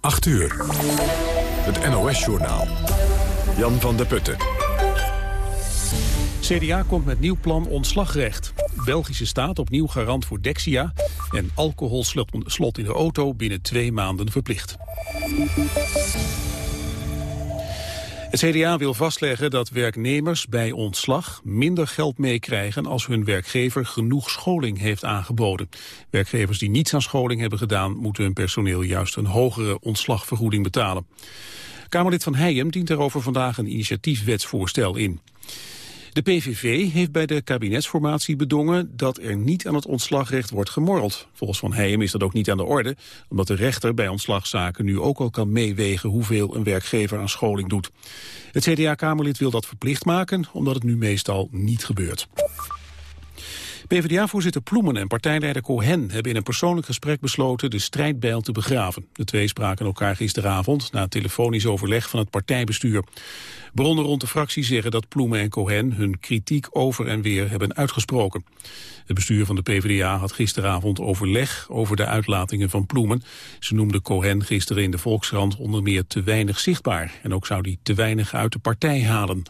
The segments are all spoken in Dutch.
8 uur. Het NOS-journaal. Jan van der Putten. CDA komt met nieuw plan ontslagrecht. Belgische staat opnieuw garant voor Dexia. En alcoholslot in de auto binnen twee maanden verplicht. Het CDA wil vastleggen dat werknemers bij ontslag minder geld meekrijgen als hun werkgever genoeg scholing heeft aangeboden. Werkgevers die niets aan scholing hebben gedaan moeten hun personeel juist een hogere ontslagvergoeding betalen. Kamerlid Van Heijem dient daarover vandaag een initiatiefwetsvoorstel in. De PVV heeft bij de kabinetsformatie bedongen dat er niet aan het ontslagrecht wordt gemorreld. Volgens Van Heijem is dat ook niet aan de orde, omdat de rechter bij ontslagzaken nu ook al kan meewegen hoeveel een werkgever aan scholing doet. Het CDA-kamerlid wil dat verplicht maken, omdat het nu meestal niet gebeurt. PvdA-voorzitter Ploemen en partijleider Cohen hebben in een persoonlijk gesprek besloten de strijdbijl te begraven. De twee spraken elkaar gisteravond na telefonisch overleg van het partijbestuur. Bronnen rond de fractie zeggen dat Ploemen en Cohen hun kritiek over en weer hebben uitgesproken. Het bestuur van de PvdA had gisteravond overleg over de uitlatingen van Ploemen. Ze noemde Cohen gisteren in de Volkskrant onder meer te weinig zichtbaar. En ook zou hij te weinig uit de partij halen.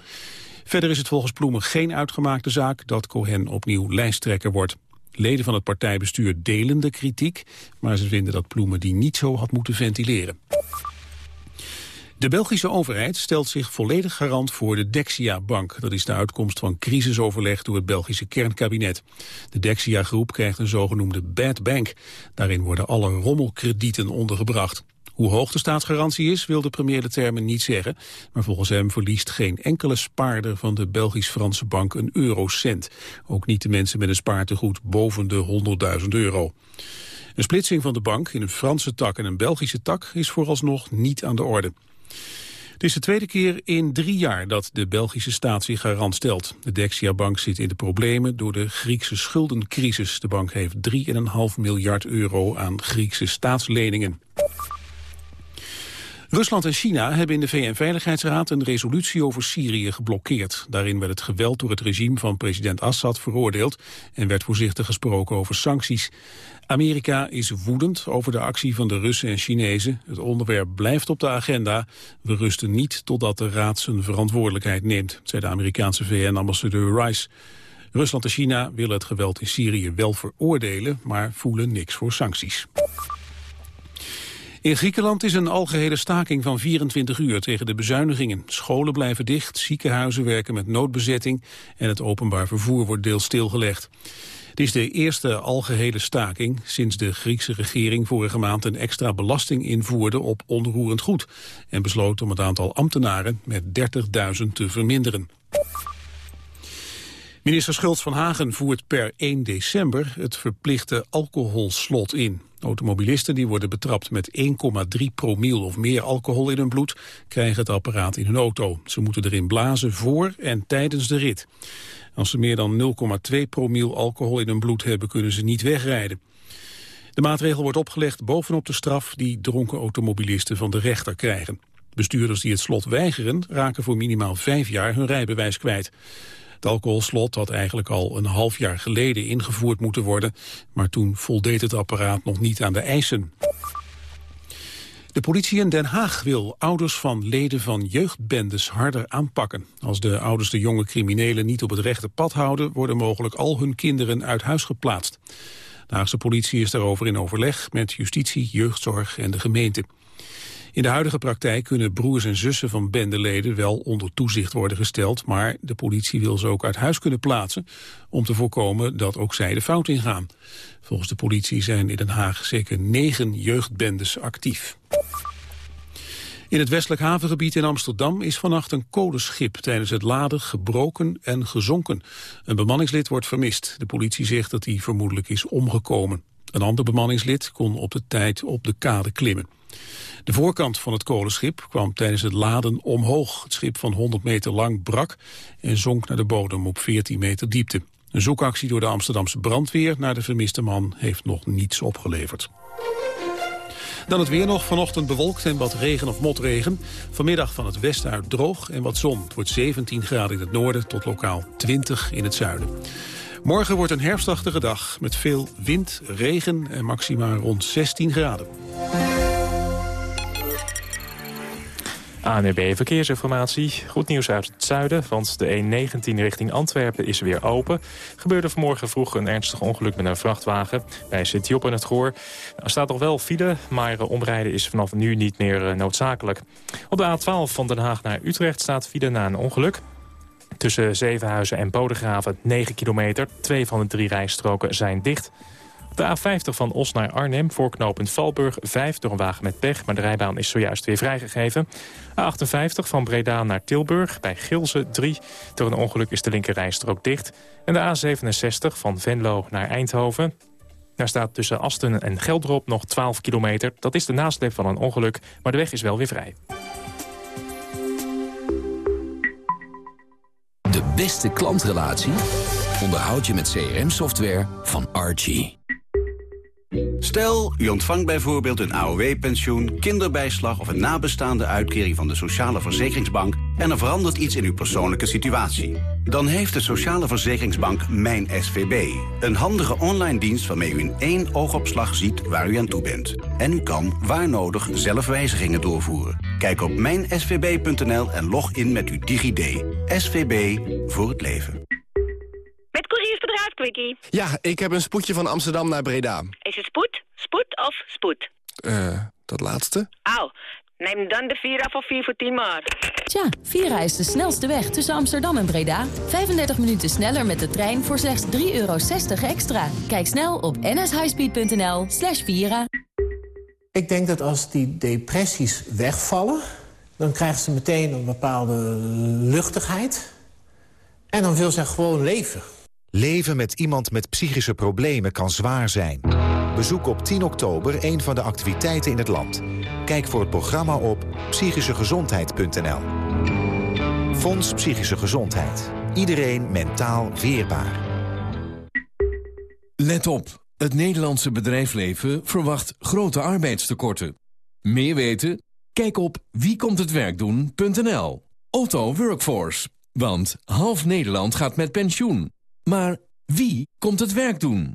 Verder is het volgens Ploemen geen uitgemaakte zaak dat Cohen opnieuw lijsttrekker wordt. Leden van het partijbestuur delen de kritiek, maar ze vinden dat Ploemen die niet zo had moeten ventileren. De Belgische overheid stelt zich volledig garant voor de Dexia-bank. Dat is de uitkomst van crisisoverleg door het Belgische kernkabinet. De Dexia-groep krijgt een zogenoemde bad bank. Daarin worden alle rommelkredieten ondergebracht. Hoe hoog de staatsgarantie is, wil de premier de termen niet zeggen. Maar volgens hem verliest geen enkele spaarder van de Belgisch-Franse bank een eurocent. Ook niet de mensen met een spaartegoed boven de 100.000 euro. Een splitsing van de bank in een Franse tak en een Belgische tak is vooralsnog niet aan de orde. Het is de tweede keer in drie jaar dat de Belgische staat zich garant stelt. De Dexia-bank zit in de problemen door de Griekse schuldencrisis. De bank heeft 3,5 miljard euro aan Griekse staatsleningen. Rusland en China hebben in de VN-veiligheidsraad een resolutie over Syrië geblokkeerd. Daarin werd het geweld door het regime van president Assad veroordeeld en werd voorzichtig gesproken over sancties. Amerika is woedend over de actie van de Russen en Chinezen. Het onderwerp blijft op de agenda. We rusten niet totdat de Raad zijn verantwoordelijkheid neemt, zei de Amerikaanse VN-ambassadeur Rice. Rusland en China willen het geweld in Syrië wel veroordelen, maar voelen niks voor sancties. In Griekenland is een algehele staking van 24 uur tegen de bezuinigingen. Scholen blijven dicht, ziekenhuizen werken met noodbezetting... en het openbaar vervoer wordt deels stilgelegd. Het is de eerste algehele staking sinds de Griekse regering vorige maand een extra belasting invoerde op onroerend goed en besloot om het aantal ambtenaren met 30.000 te verminderen. Minister Schultz van Hagen voert per 1 december het verplichte alcoholslot in. Automobilisten die worden betrapt met 1,3 promiel of meer alcohol in hun bloed... krijgen het apparaat in hun auto. Ze moeten erin blazen voor en tijdens de rit. Als ze meer dan 0,2 promiel alcohol in hun bloed hebben... kunnen ze niet wegrijden. De maatregel wordt opgelegd bovenop de straf... die dronken automobilisten van de rechter krijgen. Bestuurders die het slot weigeren... raken voor minimaal vijf jaar hun rijbewijs kwijt. Het alcoholslot had eigenlijk al een half jaar geleden ingevoerd moeten worden, maar toen voldeed het apparaat nog niet aan de eisen. De politie in Den Haag wil ouders van leden van jeugdbendes harder aanpakken. Als de ouders de jonge criminelen niet op het rechte pad houden... worden mogelijk al hun kinderen uit huis geplaatst. De Haagse politie is daarover in overleg met justitie, jeugdzorg en de gemeente. In de huidige praktijk kunnen broers en zussen van bendeleden wel onder toezicht worden gesteld, maar de politie wil ze ook uit huis kunnen plaatsen om te voorkomen dat ook zij de fout ingaan. Volgens de politie zijn in Den Haag zeker negen jeugdbendes actief. In het westelijk havengebied in Amsterdam is vannacht een kolenschip tijdens het laden gebroken en gezonken. Een bemanningslid wordt vermist. De politie zegt dat hij vermoedelijk is omgekomen. Een ander bemanningslid kon op de tijd op de kade klimmen. De voorkant van het kolenschip kwam tijdens het laden omhoog. Het schip van 100 meter lang brak en zonk naar de bodem op 14 meter diepte. Een zoekactie door de Amsterdamse brandweer naar de vermiste man heeft nog niets opgeleverd. Dan het weer nog. Vanochtend bewolkt en wat regen of motregen. Vanmiddag van het westen uit droog en wat zon. Het wordt 17 graden in het noorden tot lokaal 20 in het zuiden. Morgen wordt een herfstachtige dag met veel wind, regen en maxima rond 16 graden. ANB Verkeersinformatie. Goed nieuws uit het zuiden, want de E19 richting Antwerpen is weer open. Gebeurde vanmorgen vroeg een ernstig ongeluk met een vrachtwagen bij Sint-Job in het Goor. Er staat nog wel file, maar omrijden is vanaf nu niet meer eh, noodzakelijk. Op de A12 van Den Haag naar Utrecht staat file na een ongeluk. Tussen Zevenhuizen en Bodegraven 9 kilometer. Twee van de drie rijstroken zijn dicht. De A50 van Os naar Arnhem, voorknopend Valburg 5 door een wagen met pech... maar de rijbaan is zojuist weer vrijgegeven. A58 van Breda naar Tilburg, bij Gilze 3. Door een ongeluk is de linkerrijstrook dicht. En de A67 van Venlo naar Eindhoven. Daar staat tussen Asten en Geldrop nog 12 kilometer. Dat is de nasleep van een ongeluk, maar de weg is wel weer vrij. De beste klantrelatie onderhoud je met CRM-software van Archie. Stel, u ontvangt bijvoorbeeld een AOW-pensioen, kinderbijslag... of een nabestaande uitkering van de Sociale Verzekeringsbank... en er verandert iets in uw persoonlijke situatie. Dan heeft de Sociale Verzekeringsbank Mijn SVB. Een handige online dienst waarmee u in één oogopslag ziet waar u aan toe bent. En u kan, waar nodig, zelf wijzigingen doorvoeren. Kijk op mijnsvb.nl en log in met uw DigiD. SVB voor het leven. Met couriersbedrijf Quickie. Ja, ik heb een spoedje van Amsterdam naar Breda. Is het spoed, spoed of spoed? Eh, dat laatste? Au, neem dan de Vira voor 4 voor 10 maart. Tja, Vira is de snelste weg tussen Amsterdam en Breda. 35 minuten sneller met de trein voor slechts 3,60 euro extra. Kijk snel op nshighspeed.nl slash Vira. Ik denk dat als die depressies wegvallen... dan krijgen ze meteen een bepaalde luchtigheid. En dan wil ze gewoon leven. Leven met iemand met psychische problemen kan zwaar zijn. Bezoek op 10 oktober een van de activiteiten in het land. Kijk voor het programma op psychischegezondheid.nl. Fonds Psychische Gezondheid. Iedereen mentaal weerbaar. Let op. Het Nederlandse bedrijfsleven verwacht grote arbeidstekorten. Meer weten? Kijk op wiekomthetwerkdoen.nl. Otto Workforce. Want half Nederland gaat met pensioen. Maar wie komt het werk doen?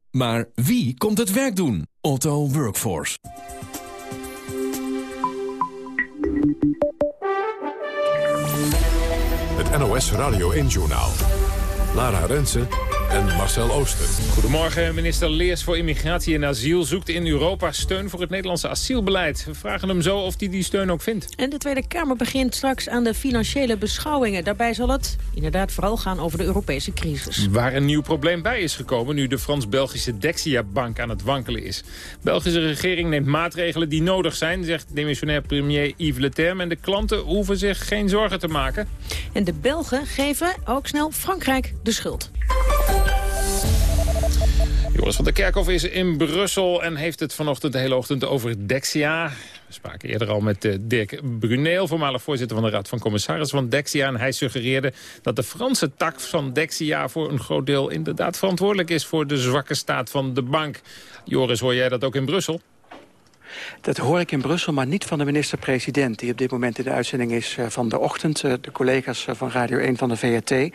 Maar wie komt het werk doen? Otto Workforce. Het NOS Radio 1-journaal. Lara Rensen en Marcel Ooster. Goedemorgen, minister Leers voor Immigratie en Asiel zoekt in Europa steun voor het Nederlandse asielbeleid. We vragen hem zo of hij die steun ook vindt. En de Tweede Kamer begint straks aan de financiële beschouwingen. Daarbij zal het inderdaad vooral gaan over de Europese crisis. Waar een nieuw probleem bij is gekomen nu de Frans-Belgische Dexia-bank aan het wankelen is. De Belgische regering neemt maatregelen die nodig zijn, zegt demissionair premier Yves Le Terme. En de klanten hoeven zich geen zorgen te maken. En de Belgen geven ook snel Frankrijk de schuld. Joris van der Kerkhof is in Brussel en heeft het vanochtend de hele ochtend over Dexia. We spraken eerder al met eh, Dirk Bruneel, voormalig voorzitter van de Raad van Commissarissen van Dexia. En hij suggereerde dat de Franse tak van Dexia voor een groot deel inderdaad verantwoordelijk is voor de zwakke staat van de bank. Joris, hoor jij dat ook in Brussel? Dat hoor ik in Brussel, maar niet van de minister-president... die op dit moment in de uitzending is eh, van de ochtend. Eh, de collega's eh, van Radio 1 van de VRT.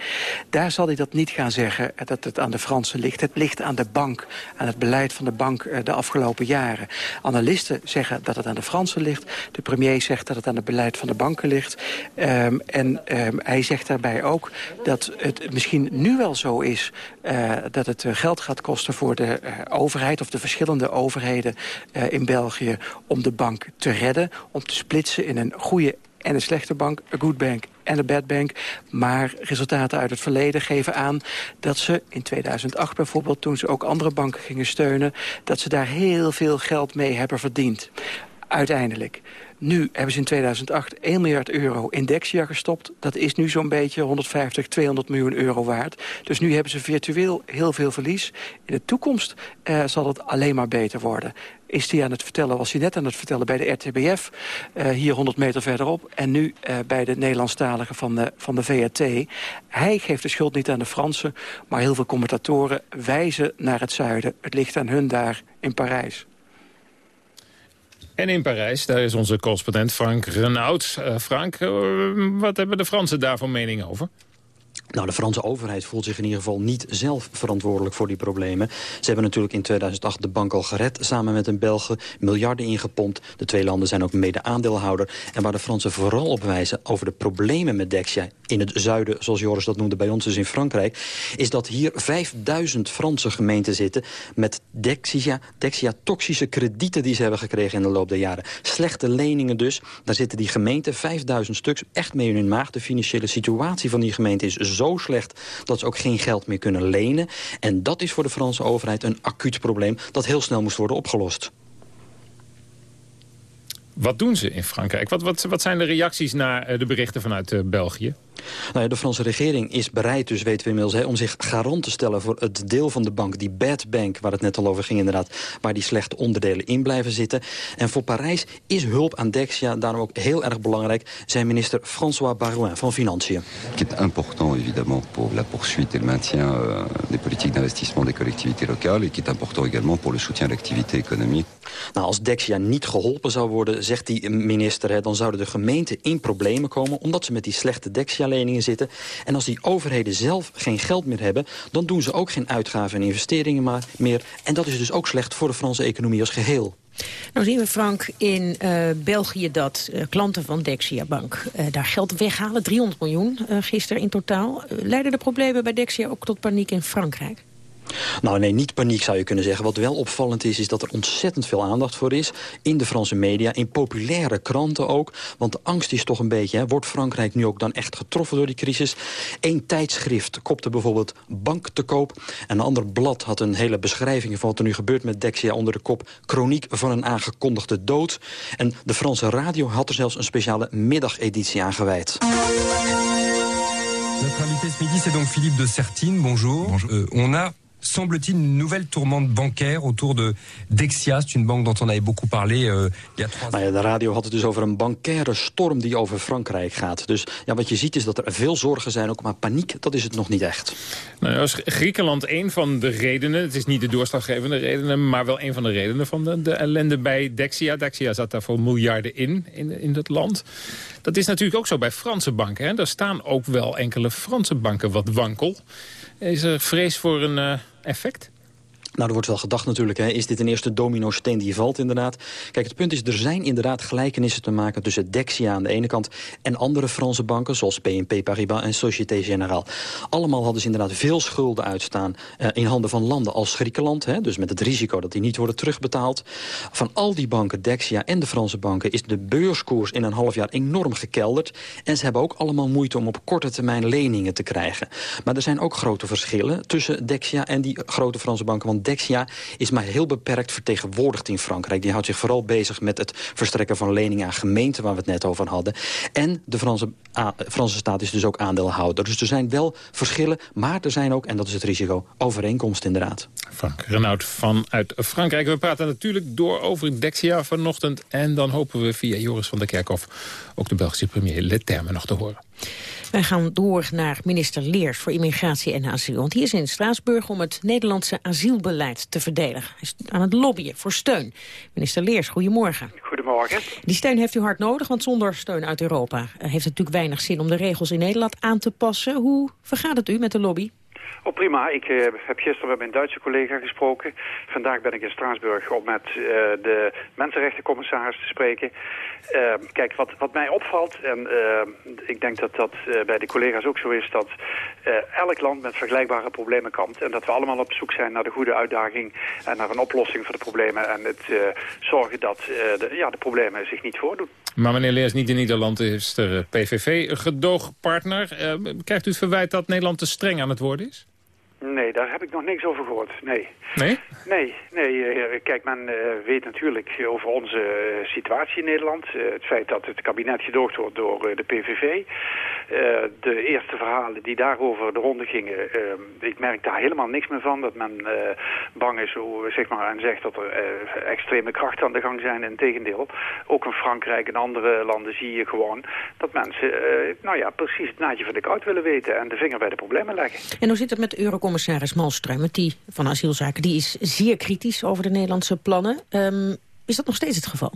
Daar zal hij dat niet gaan zeggen, dat het aan de Fransen ligt. Het ligt aan de bank, aan het beleid van de bank de afgelopen jaren. Analisten zeggen dat het aan de Fransen ligt. De premier zegt dat het aan het beleid van de banken ligt. Um, en um, hij zegt daarbij ook dat het misschien nu wel zo is... Uh, dat het geld gaat kosten voor de uh, overheid... of de verschillende overheden uh, in België om de bank te redden. Om te splitsen in een goede en een slechte bank, een good bank en een bad bank. Maar resultaten uit het verleden geven aan dat ze in 2008 bijvoorbeeld... toen ze ook andere banken gingen steunen... dat ze daar heel veel geld mee hebben verdiend. Uiteindelijk. Nu hebben ze in 2008 1 miljard euro in Dexia gestopt. Dat is nu zo'n beetje 150, 200 miljoen euro waard. Dus nu hebben ze virtueel heel veel verlies. In de toekomst uh, zal het alleen maar beter worden is hij aan het vertellen, was hij net aan het vertellen bij de RTBF, uh, hier 100 meter verderop. En nu uh, bij de Nederlandstalige van de, van de VAT. Hij geeft de schuld niet aan de Fransen, maar heel veel commentatoren wijzen naar het zuiden. Het ligt aan hun daar in Parijs. En in Parijs, daar is onze correspondent Frank Renaud. Uh, Frank, wat hebben de Fransen daar voor mening over? Nou, de Franse overheid voelt zich in ieder geval niet zelf verantwoordelijk voor die problemen. Ze hebben natuurlijk in 2008 de bank al gered, samen met een Belgen, miljarden ingepompt. De twee landen zijn ook mede-aandeelhouder. En waar de Fransen vooral op wijzen over de problemen met Dexia in het zuiden, zoals Joris dat noemde bij ons dus in Frankrijk, is dat hier 5000 Franse gemeenten zitten met Dexia, Dexia toxische kredieten die ze hebben gekregen in de loop der jaren. Slechte leningen dus. Daar zitten die gemeenten, 5000 stuks, echt mee in hun maag. De financiële situatie van die gemeente is zo slecht dat ze ook geen geld meer kunnen lenen. En dat is voor de Franse overheid een acuut probleem dat heel snel moest worden opgelost. Wat doen ze in Frankrijk? Wat, wat, wat zijn de reacties naar eh, de berichten vanuit uh, België? Nou ja, de Franse regering is bereid, dus weten we inmiddels... Hè, om zich garant te stellen voor het deel van de bank, die bad bank... waar het net al over ging inderdaad, waar die slechte onderdelen in blijven zitten. En voor Parijs is hulp aan Dexia daarom ook heel erg belangrijk... zijn minister François Barouin van Financiën. Het is important, évidemment, pour la poursuite et le maintien euh, des politiques d'investissement des collectivités locales... et qui est important également pour le soutien de l'activité économique. Nou, als Dexia niet geholpen zou worden, zegt die minister... Hè, dan zouden de gemeenten in problemen komen... omdat ze met die slechte Dexia-leningen zitten. En als die overheden zelf geen geld meer hebben... dan doen ze ook geen uitgaven en investeringen meer. En dat is dus ook slecht voor de Franse economie als geheel. Nou zien we, Frank, in uh, België dat uh, klanten van Dexia Bank uh, daar geld weghalen. 300 miljoen gisteren in totaal. leiden de problemen bij Dexia ook tot paniek in Frankrijk? Nou nee, niet paniek zou je kunnen zeggen. Wat wel opvallend is, is dat er ontzettend veel aandacht voor is. In de Franse media, in populaire kranten ook. Want de angst is toch een beetje, hè, wordt Frankrijk nu ook dan echt getroffen door die crisis? Eén tijdschrift kopte bijvoorbeeld bank te koop. En een ander blad had een hele beschrijving van wat er nu gebeurt met Dexia onder de kop. Chroniek van een aangekondigde dood. En de Franse radio had er zelfs een speciale middageditie aan gewijd. Notre invité ce midi, c'est donc Philippe de Sertine. Bonjour. Bonjour. Euh, on a semble-t-il, une nouvelle tourmente bancaire autour de Dexia. C'est une banque dont on avait beaucoup parlé uh, il y a trois nou ja, De radio had het dus over een bancaire storm die over Frankrijk gaat. Dus ja, wat je ziet is dat er veel zorgen zijn, ook maar paniek, dat is het nog niet echt. Nou, is Griekenland een van de redenen, het is niet de doorslaggevende redenen, maar wel een van de redenen van de, de ellende bij Dexia. Dexia zat daar voor miljarden in, in, in dat land. Dat is natuurlijk ook zo bij Franse banken. Hè? Daar staan ook wel enkele Franse banken wat wankel. Is er vrees voor een uh, effect? Nou, er wordt wel gedacht natuurlijk, hè. is dit een eerste domino-steen die valt inderdaad? Kijk, het punt is, er zijn inderdaad gelijkenissen te maken... tussen Dexia aan de ene kant en andere Franse banken... zoals BNP Paribas en Société Générale. Allemaal hadden ze inderdaad veel schulden uitstaan... Uh, in handen van landen als Griekenland. Hè, dus met het risico dat die niet worden terugbetaald. Van al die banken, Dexia en de Franse banken... is de beurskoers in een half jaar enorm gekelderd. En ze hebben ook allemaal moeite om op korte termijn leningen te krijgen. Maar er zijn ook grote verschillen tussen Dexia en die grote Franse banken... Want Dexia is maar heel beperkt vertegenwoordigd in Frankrijk. Die houdt zich vooral bezig met het verstrekken van leningen aan gemeenten... waar we het net over hadden. En de Franse, Franse staat is dus ook aandeelhouder. Dus er zijn wel verschillen, maar er zijn ook, en dat is het risico, overeenkomsten inderdaad. Frank Renaud vanuit Frankrijk. We praten natuurlijk door over Dexia vanochtend. En dan hopen we via Joris van der Kerkhof ook de Belgische premier Leterme nog te horen. Wij gaan door naar minister Leers voor Immigratie en Asiel. Want hij is in Straatsburg om het Nederlandse asielbeleid te verdedigen. Hij is aan het lobbyen voor steun. Minister Leers, goedemorgen. Goedemorgen. Die steun heeft u hard nodig, want zonder steun uit Europa... heeft het natuurlijk weinig zin om de regels in Nederland aan te passen. Hoe vergaat het u met de lobby? Oh, prima. Ik uh, heb gisteren met mijn Duitse collega gesproken. Vandaag ben ik in Straatsburg om met uh, de mensenrechtencommissaris te spreken. Uh, kijk, wat, wat mij opvalt, en ik denk dat dat bij de collega's ook zo is... dat elk land met vergelijkbare problemen kampt. En dat we allemaal op zoek zijn naar de goede uitdaging... en naar een oplossing voor de problemen. En het zorgen dat de, ja, de problemen zich niet voordoen. Maar meneer Leers, niet in Nederland is er PVV gedoogpartner. krijgt u het verwijt dat Nederland te streng aan het worden is? Nee, daar heb ik nog niks over gehoord. Nee. Nee? Nee, nee. eh, kijk, men eh, weet natuurlijk over onze eh, situatie in Nederland. Het feit dat het kabinet gedoogd wordt door de PVV. Eh, de eerste verhalen die daarover de ronde gingen, ik merk daar helemaal niks meer van. Dat men eh, bang is hoe, zeg maar, en zegt dat er extreme krachten aan de gang zijn. Integendeel, ook in Frankrijk en andere landen zie je gewoon dat mensen, eh, nou ja, precies het naadje van de koud willen weten en de vinger bij de problemen leggen. En hoe zit het met eurocommissaris Malmström? Die van asielzaken die is zeer kritisch over de Nederlandse plannen. Ehm, is dat nog steeds het geval?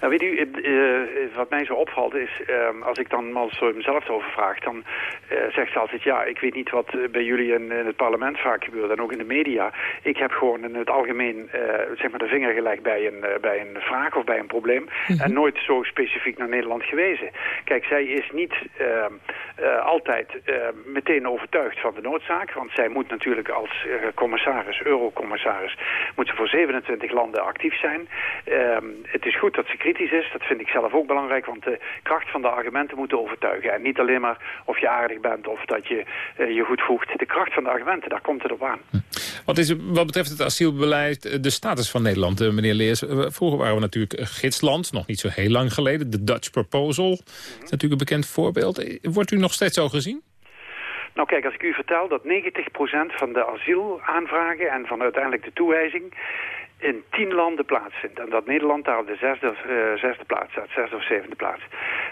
Nou, weet u, eh, wat mij zo opvalt is, eh, als ik dan Malmström zelf over vraag, dan eh, zegt ze altijd, ja, ik weet niet wat eh, bij jullie in, in het parlement vaak gebeurt en ook in de media. Ik heb gewoon in het algemeen, zeg maar, de vinger gelegd bij een, bij een vraag of bij een probleem en nooit zo specifiek naar Nederland gewezen. Kijk, zij is niet eh, eh, altijd meteen overtuigd van de noodzaak, want zij moet natuurlijk als commissaris, eurocommissaris, moet ze voor 27 landen actief zijn. Ehm, het is goed dat ze kritisch is, dat vind ik zelf ook belangrijk, want de kracht van de argumenten moet overtuigen. En niet alleen maar of je aardig bent of dat je eh, je goed voegt. De kracht van de argumenten, daar komt het op aan. Wat is wat betreft het asielbeleid eh, de status van Nederland, eh, meneer Leers? Vroeger waren we natuurlijk gidsland, nog niet zo heel lang geleden. De Dutch Proposal is natuurlijk een bekend voorbeeld. Wordt u nog steeds zo gezien? Nou kijk, als ik u vertel dat 90% van de asielaanvragen en van uiteindelijk de toewijzing in tien landen plaatsvindt. En dat Nederland daar op de zesde, of, zesde plaats staat, zesde of zevende plaats.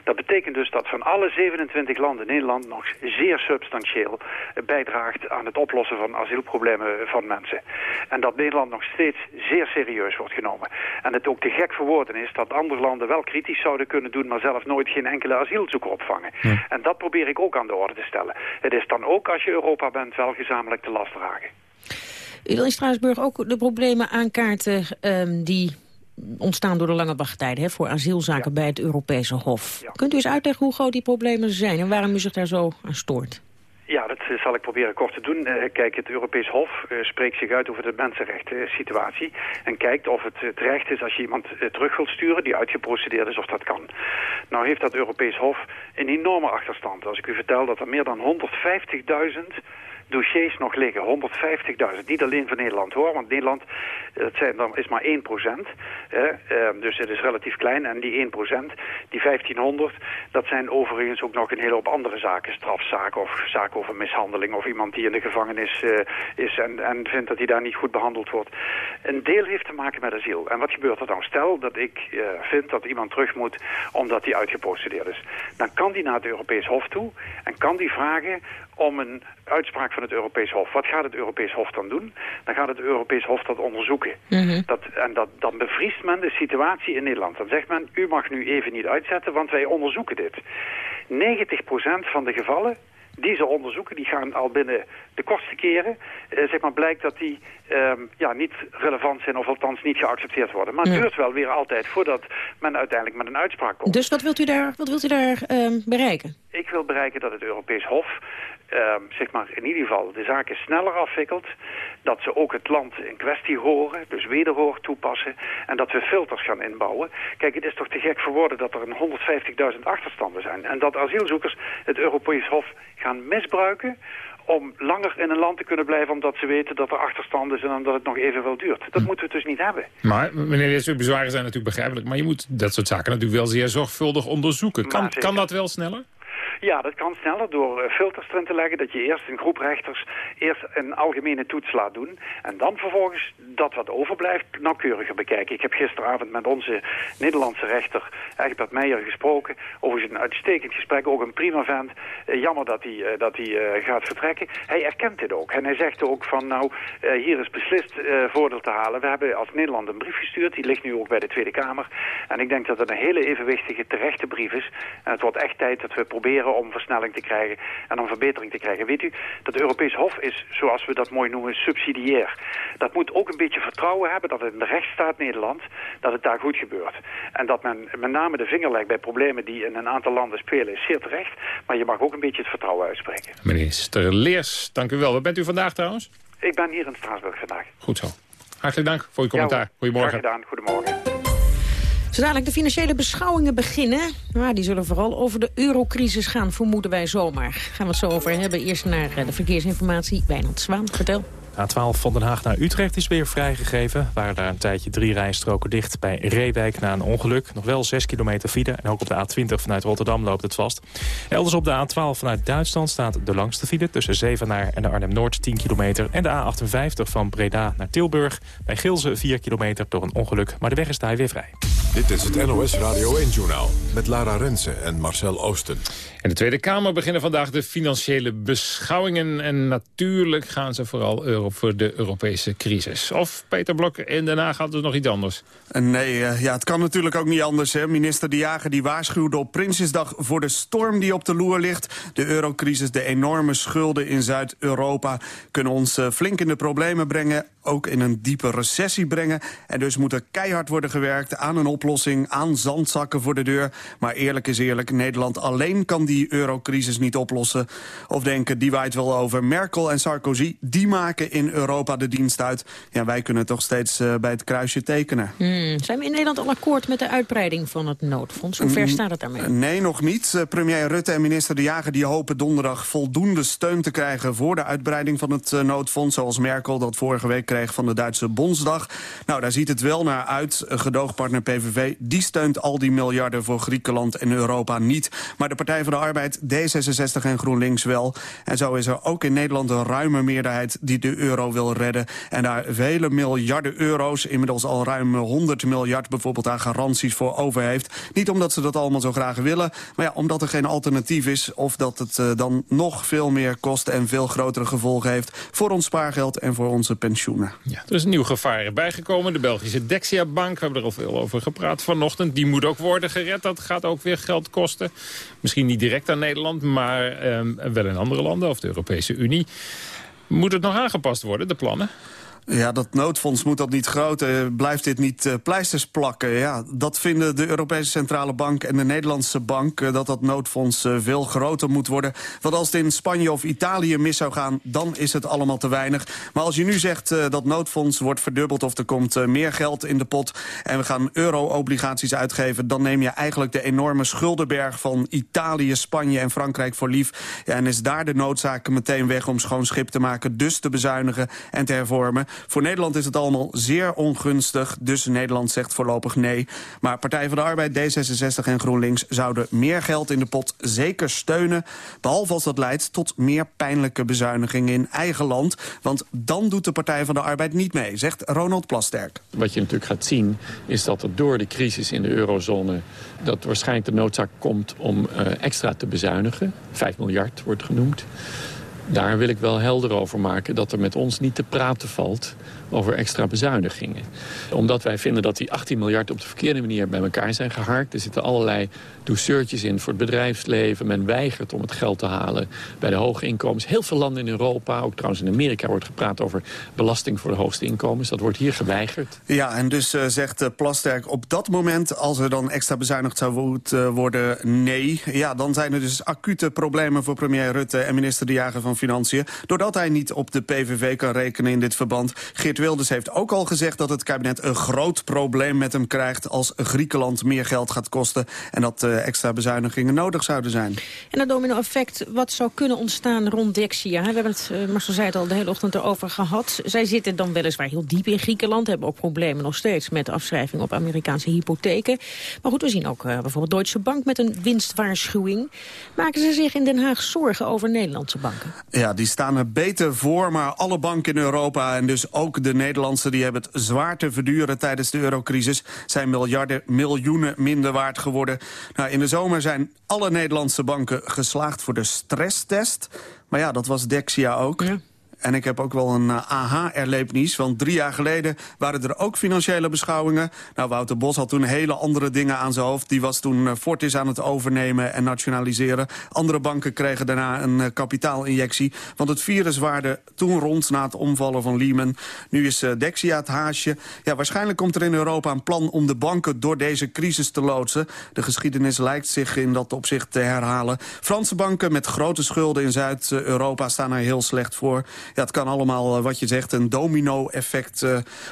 Dat betekent dus dat van alle 27 landen Nederland nog zeer substantieel bijdraagt aan het oplossen van asielproblemen van mensen. En dat Nederland nog steeds zeer serieus wordt genomen. En het ook te gek voor woorden is dat andere landen wel kritisch zouden kunnen doen, maar zelf nooit geen enkele asielzoeker opvangen. En dat probeer ik ook aan de orde te stellen. Het is dan ook als je Europa bent wel gezamenlijk te last dragen. In Straatsburg ook de problemen aankaarten ehm, die ontstaan door de lange wachttijden hè, voor asielzaken bij het Europese Hof. Kunt u eens uitleggen hoe groot die problemen zijn en waarom u zich daar zo aan stoort? Ja, dat eh, zal ik proberen kort te doen. Eh, kijk, het Europees Hof eh, spreekt zich uit over de mensenrechten situatie. En kijkt of het terecht is als je iemand terug wilt sturen die uitgeprocedeerd is, of dat kan. Nou heeft dat Europees Hof een enorme achterstand. Als ik u vertel dat er meer dan 150.000 dossiers nog liggen. 150.000. Niet alleen voor Nederland hoor, want Nederland dat zijn dan, is maar 1 procent. dus het is relatief klein. En die 1 procent, die 1500, dat zijn overigens ook nog een hele hoop andere zaken. Strafzaken of zaken over mishandeling. Of iemand die in de gevangenis eh, is en, en vindt dat hij daar niet goed behandeld wordt. Een deel heeft te maken met asiel. En wat gebeurt er dan? Stel dat ik eh, vind dat iemand terug moet omdat hij uitgeprocedeerd is. Dan kan die naar het Europees Hof toe en kan die vragen om een uitspraak van het Europees Hof. Wat gaat het Europees Hof dan doen? Dan gaat het Europees Hof dat onderzoeken. dat, en dat, dan bevriest men de situatie in Nederland. Dan zegt men, u mag nu even niet uitzetten, want wij onderzoeken dit. 90% van de gevallen die ze onderzoeken, die gaan al binnen de kortste keren. Eh, zeg maar, blijkt dat die ehm, ja, niet relevant zijn of althans niet geaccepteerd worden. Maar het Ja. duurt wel weer altijd voordat men uiteindelijk met een uitspraak komt. Dus wat wilt u daar, wat wilt u daar ehm, bereiken? Ik wil bereiken dat het Europees Hof ehm, zeg maar in ieder geval de zaken sneller afwikkelt. Dat ze ook het land in kwestie horen, dus wederhoor toepassen. En dat we filters gaan inbouwen. Kijk, het is toch te gek voor woorden dat er een 150.000 achterstanden zijn. En dat asielzoekers het Europees Hof gaan misbruiken om langer in een land te kunnen blijven... omdat ze weten dat er achterstanden zijn en dat het nog evenveel duurt. Dat moeten we dus niet hebben. Maar, meneer Leers, uw bezwaren zijn natuurlijk begrijpelijk. Maar je moet dat soort zaken natuurlijk wel zeer zorgvuldig onderzoeken. Kan, kan dat wel sneller? Ja, dat kan sneller door eh, filters erin te leggen. Dat je eerst een groep rechters eerst een algemene toets laat doen. En dan vervolgens dat wat overblijft nauwkeuriger bekijken. Ik heb gisteravond met onze Nederlandse rechter Egbert Meijer gesproken. Overigens een uitstekend gesprek, ook een prima vent. Eh, jammer dat hij, eh, dat hij gaat vertrekken. Hij erkent dit ook. En hij zegt ook van nou, hier is beslist voordeel te halen. We hebben als Nederland een brief gestuurd. Die ligt nu ook bij de Tweede Kamer. En ik denk dat het een hele evenwichtige, terechte brief is. En het wordt echt tijd dat we proberen om versnelling te krijgen en om verbetering te krijgen. Weet u, dat Europees Hof is, zoals we dat mooi noemen, subsidiair. Dat moet ook een beetje vertrouwen hebben dat het in de rechtsstaat Nederland, dat het daar goed gebeurt. En dat men met name de vinger legt bij problemen die in een aantal landen spelen, is zeer terecht. Maar je mag ook een beetje het vertrouwen uitspreken. Minister Leers, dank u wel. Waar bent u vandaag trouwens? Ik ben hier in Straatsburg vandaag. Goed zo. Hartelijk dank voor uw commentaar. Ja. Goedemorgen. Graag gedaan. Goedemorgen. Zo dadelijk de financiële beschouwingen beginnen. Maar die zullen vooral over de eurocrisis gaan, vermoeden wij zomaar. Gaan we het zo over hebben. Eerst naar eh, de verkeersinformatie. Wijnand Zwaan, vertel. A12 van Den Haag naar Utrecht is weer vrijgegeven. Waren daar een tijdje drie rijstroken dicht bij Reewijk na een ongeluk. Nog wel 6 kilometer file en ook op de A20 vanuit Rotterdam loopt het vast. Elders op de A12 vanuit Duitsland staat de langste file... tussen Zevenaar en de Arnhem-Noord 10 kilometer... en de A58 van Breda naar Tilburg. Bij Gilze 4 kilometer door een ongeluk, maar de weg is daar weer vrij. Dit is het NOS Radio 1-journaal met Lara Rensen en Marcel Oosten. In de Tweede Kamer beginnen vandaag de financiële beschouwingen. En natuurlijk gaan ze vooral voor de Europese crisis. Of Peter Blok Den Haag had dus nog iets anders. Nee, eh, ja, het kan natuurlijk ook niet anders. Hè. Minister De Jager die waarschuwde op Prinsjesdag voor de storm die op de loer ligt. De eurocrisis, de enorme schulden in Zuid-Europa... kunnen ons eh, flink in de problemen brengen ook in een diepe recessie brengen. En dus moet er keihard worden gewerkt aan een oplossing, aan zandzakken voor de deur. Maar eerlijk is eerlijk, Nederland alleen kan die eurocrisis niet oplossen. Of denken, die waait wel over. Merkel en Sarkozy, die maken in Europa de dienst uit. Ja, wij kunnen toch steeds uh, bij het kruisje tekenen. Hmm. Zijn we in Nederland al akkoord met de uitbreiding van het noodfonds? Hoe ver Mm, staat het daarmee? Nee, nog niet. Uh, premier Rutte en minister De Jager die hopen donderdag voldoende steun te krijgen... voor de uitbreiding van het noodfonds, zoals Merkel dat vorige week kreeg van de Duitse Bondsdag. Nou, daar ziet het wel naar uit. Gedoogpartner PVV, die steunt al die miljarden voor Griekenland en Europa niet. Maar de Partij van de Arbeid, D66 en GroenLinks wel. En zo is er ook in Nederland een ruime meerderheid die de euro wil redden. En daar vele miljarden euro's, inmiddels al ruim 100 miljard bijvoorbeeld aan garanties voor over heeft. Niet omdat ze dat allemaal zo graag willen, maar ja, omdat er geen alternatief is. Of dat het uh, dan nog veel meer kost en veel grotere gevolgen heeft voor ons spaargeld en voor onze pensioenen. Ja, er is een nieuw gevaar bijgekomen. De Belgische Dexia-bank, we hebben er al veel over gepraat vanochtend. Die moet ook worden gered. Dat gaat ook weer geld kosten. Misschien niet direct aan Nederland, maar eh, wel in andere landen of de Europese Unie. Moet het nog aangepast worden, de plannen? Ja, dat noodfonds moet dat niet groter. Blijft dit niet uh, pleisters plakken? Ja, dat vinden de Europese Centrale Bank en de Nederlandse Bank... Uh, dat dat noodfonds uh, veel groter moet worden. Want als het in Spanje of Italië mis zou gaan... dan is het allemaal te weinig. Maar als je nu zegt dat noodfonds wordt verdubbeld... of er komt meer geld in de pot... en we gaan euro-obligaties uitgeven... dan neem je eigenlijk de enorme schuldenberg van Italië, Spanje en Frankrijk voor lief. Ja, en is daar de noodzaak meteen weg om schoon schip te maken... dus te bezuinigen en te hervormen. Voor Nederland is het allemaal zeer ongunstig, dus Nederland zegt voorlopig nee. Maar Partij van de Arbeid, D66 en GroenLinks zouden meer geld in de pot zeker steunen. Behalve als dat leidt tot meer pijnlijke bezuinigingen in eigen land. Want dan doet de Partij van de Arbeid niet mee, zegt Ronald Plasterk. Wat je natuurlijk gaat zien is dat er door de crisis in de eurozone... dat waarschijnlijk de noodzaak komt om uh, extra te bezuinigen. 5 miljard wordt genoemd. Daar wil ik wel helder over maken dat er met ons niet te praten valt over extra bezuinigingen. Omdat wij vinden dat die 18 miljard op de verkeerde manier bij elkaar zijn geharkt. Er zitten allerlei douceurtjes in voor het bedrijfsleven. Men weigert om het geld te halen bij de hoge inkomens. Heel veel landen in Europa, ook trouwens in Amerika... wordt gepraat over belasting voor de hoogste inkomens. Dat wordt hier geweigerd. Ja, en dus uh, zegt uh, Plasterk op dat moment... als er dan extra bezuinigd zou uh, worden, nee. Ja, dan zijn er dus acute problemen voor premier Rutte... en minister De Jager van Financiën. Doordat hij niet op de PVV kan rekenen in dit verband... Geert Wilders heeft ook al gezegd dat het kabinet een groot probleem met hem krijgt... als Griekenland meer geld gaat kosten en dat uh, extra bezuinigingen nodig zouden zijn. En dat domino-effect, wat zou kunnen ontstaan rond Dexia? We hebben het, uh, Marcel zei het al, de hele ochtend erover gehad. Zij zitten dan weliswaar heel diep in Griekenland... hebben ook problemen nog steeds met afschrijving op Amerikaanse hypotheken. Maar goed, we zien ook uh, bijvoorbeeld Deutsche Bank met een winstwaarschuwing. Maken ze zich in Den Haag zorgen over Nederlandse banken? Ja, die staan er beter voor, maar alle banken in Europa... en dus ook de Nederlandse die hebben het zwaar te verduren tijdens de eurocrisis. Zijn miljarden, miljoenen minder waard geworden. Nou, in de zomer zijn alle Nederlandse banken geslaagd voor de stresstest. Maar ja, dat was Dexia ook. En ik heb ook wel een uh, aha-erlevenis. Want drie jaar geleden waren er ook financiële beschouwingen. Nou, Wouter Bos had toen hele andere dingen aan zijn hoofd. Die was toen uh, Fortis aan het overnemen en nationaliseren. Andere banken kregen daarna een uh, kapitaalinjectie. Want het virus waarde toen rond na het omvallen van Lehman. Nu is Dexia het haasje. Ja, waarschijnlijk komt er in Europa een plan om de banken door deze crisis te loodsen. De geschiedenis lijkt zich in dat opzicht te herhalen. Franse banken met grote schulden in Zuid-Europa staan er heel slecht voor. Ja, het kan allemaal, wat je zegt, een domino-effect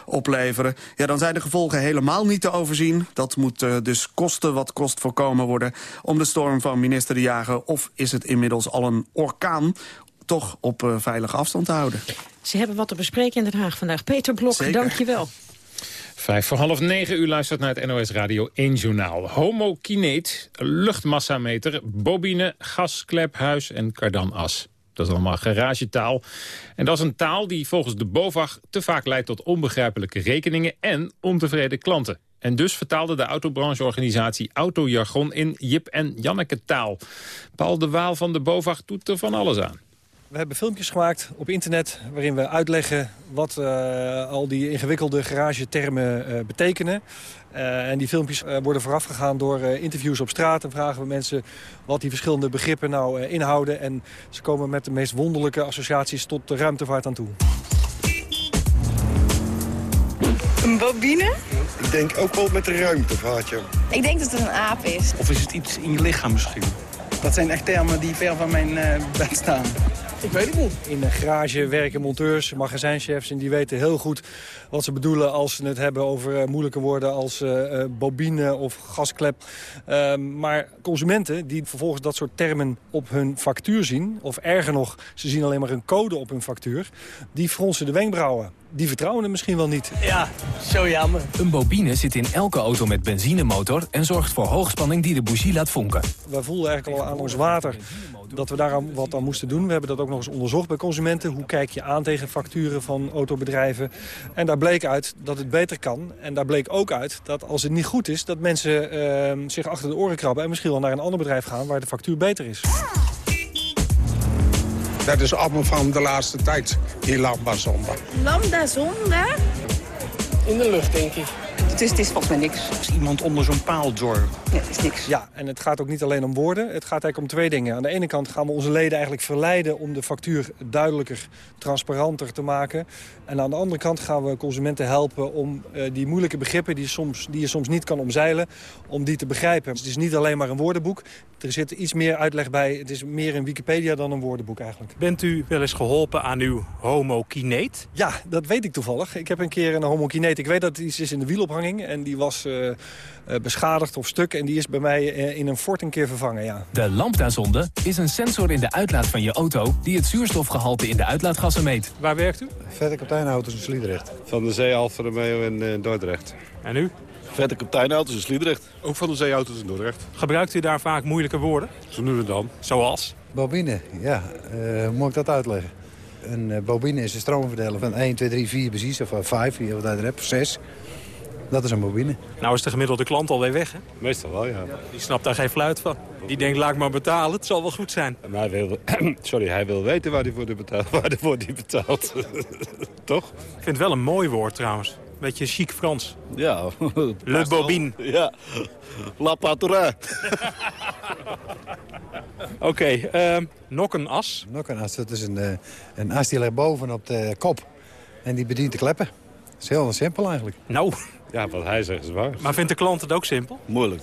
opleveren. Ja, dan zijn de gevolgen helemaal niet te overzien. Dat moet dus kosten wat kost voorkomen worden... om de storm van minister De Jager... of is het inmiddels al een orkaan toch op veilige afstand te houden. Ze hebben wat te bespreken in Den Haag vandaag. Peter Blok, dank je wel. Vijf voor half negen, u luistert naar het NOS Radio 1 Journaal. Homokineet, luchtmassameter, bobine, gasklephuis en kardanas. Dat is allemaal garagetaal. En dat is een taal die volgens de BOVAG te vaak leidt tot onbegrijpelijke rekeningen en ontevreden klanten. En dus vertaalde de autobrancheorganisatie Autojargon in Jip en Janneke taal. Paul de Waal van de BOVAG doet er van alles aan. We hebben filmpjes gemaakt op internet waarin we uitleggen wat uh, al die ingewikkelde garagetermen uh, betekenen. Uh, en die filmpjes worden voorafgegaan door interviews op straat. En vragen we mensen wat die verschillende begrippen nou inhouden. En ze komen met de meest wonderlijke associaties tot de ruimtevaart aan toe. Een bobine? Ik denk ook wel met de ruimtevaart, ja. Ik denk dat het een aap is. Of is het iets in je lichaam misschien? Dat zijn echt termen die ver van mijn bed staan. Ik weet het niet. In een garage werken monteurs, magazijnchefs... en die weten heel goed wat ze bedoelen als ze het hebben over uh, moeilijke woorden... als uh, bobine of gasklep. Uh, maar consumenten die vervolgens dat soort termen op hun factuur zien... of erger nog, ze zien alleen maar een code op hun factuur... die fronsen de wenkbrauwen. Die vertrouwen het misschien wel niet. Ja, zo jammer. Een bobine zit in elke auto met benzinemotor... en zorgt voor hoogspanning die de bougie laat vonken. We voelden eigenlijk al aan ons water dat we daar wat aan moesten doen. We hebben dat ook nog eens onderzocht bij consumenten. Hoe kijk je aan tegen facturen van autobedrijven? En daar bleek uit dat het beter kan. En daar bleek ook uit dat als het niet goed is... dat mensen uh, zich achter de oren krabben... en misschien wel naar een ander bedrijf gaan waar de factuur beter is. Dat is allemaal van de laatste tijd, die lambda-zonde. Lambda-zonde? In de lucht, denk ik. Dus het is volgens mij niks. Als iemand onder zo'n paal door. Ja, het is niks. Ja, en het gaat ook niet alleen om woorden. Het gaat eigenlijk om twee dingen. Aan de ene kant gaan we onze leden eigenlijk verleiden... om de factuur duidelijker, transparanter te maken. En aan de andere kant gaan we consumenten helpen... om uh, die moeilijke begrippen die, soms, die je soms niet kan omzeilen... om die te begrijpen. het is niet alleen maar een woordenboek. Er zit iets meer uitleg bij. Het is meer een Wikipedia dan een woordenboek eigenlijk. Bent u wel eens geholpen aan uw homokineet? Ja, dat weet ik toevallig. Ik heb een keer een homokineet. Ik weet dat iets is in de wielophanging en die was uh, beschadigd of stuk. En die is bij mij uh, in een fort een keer vervangen, ja. De lambda-zonde is een sensor in de uitlaat van je auto... die het zuurstofgehalte in de uitlaatgassen meet. Waar werkt u? Vette kapiteinauto's in Sliedrecht. Van de Zee Alfa Romeo in Dordrecht. En u? Vette kapiteinauto's in Sliedrecht. Ook van de zeeauto's in Dordrecht. Gebruikt u daar vaak moeilijke woorden? Zo nu en dan. Zoals? Bobine, ja. Uh, moet ik dat uitleggen? Een bobine is een stroomverdeler van 1, 2, 3, 4 precies. Of 5, wat je er hebt, 6. Dat is een bobine. Nou is de gemiddelde klant alweer weg, hè? Meestal wel, ja. Die snapt daar geen fluit van. Die denkt, laat ik maar betalen, het zal wel goed zijn. Maar hij wil, sorry, hij wil weten waar hij voor die betaalt. Waar hij voor die betaalt. Toch? Ik vind het wel een mooi woord trouwens. Beetje chic Frans. Ja. Le bobine. Ja. La patrouille. Oké, okay, uh, nok een as. Nok een as, dat is een, een as die ligt boven op de kop. En die bedient de kleppen. Dat is heel simpel eigenlijk. Nou, ja, wat hij zegt is waar. Maar vindt de klant het ook simpel? Moeilijk.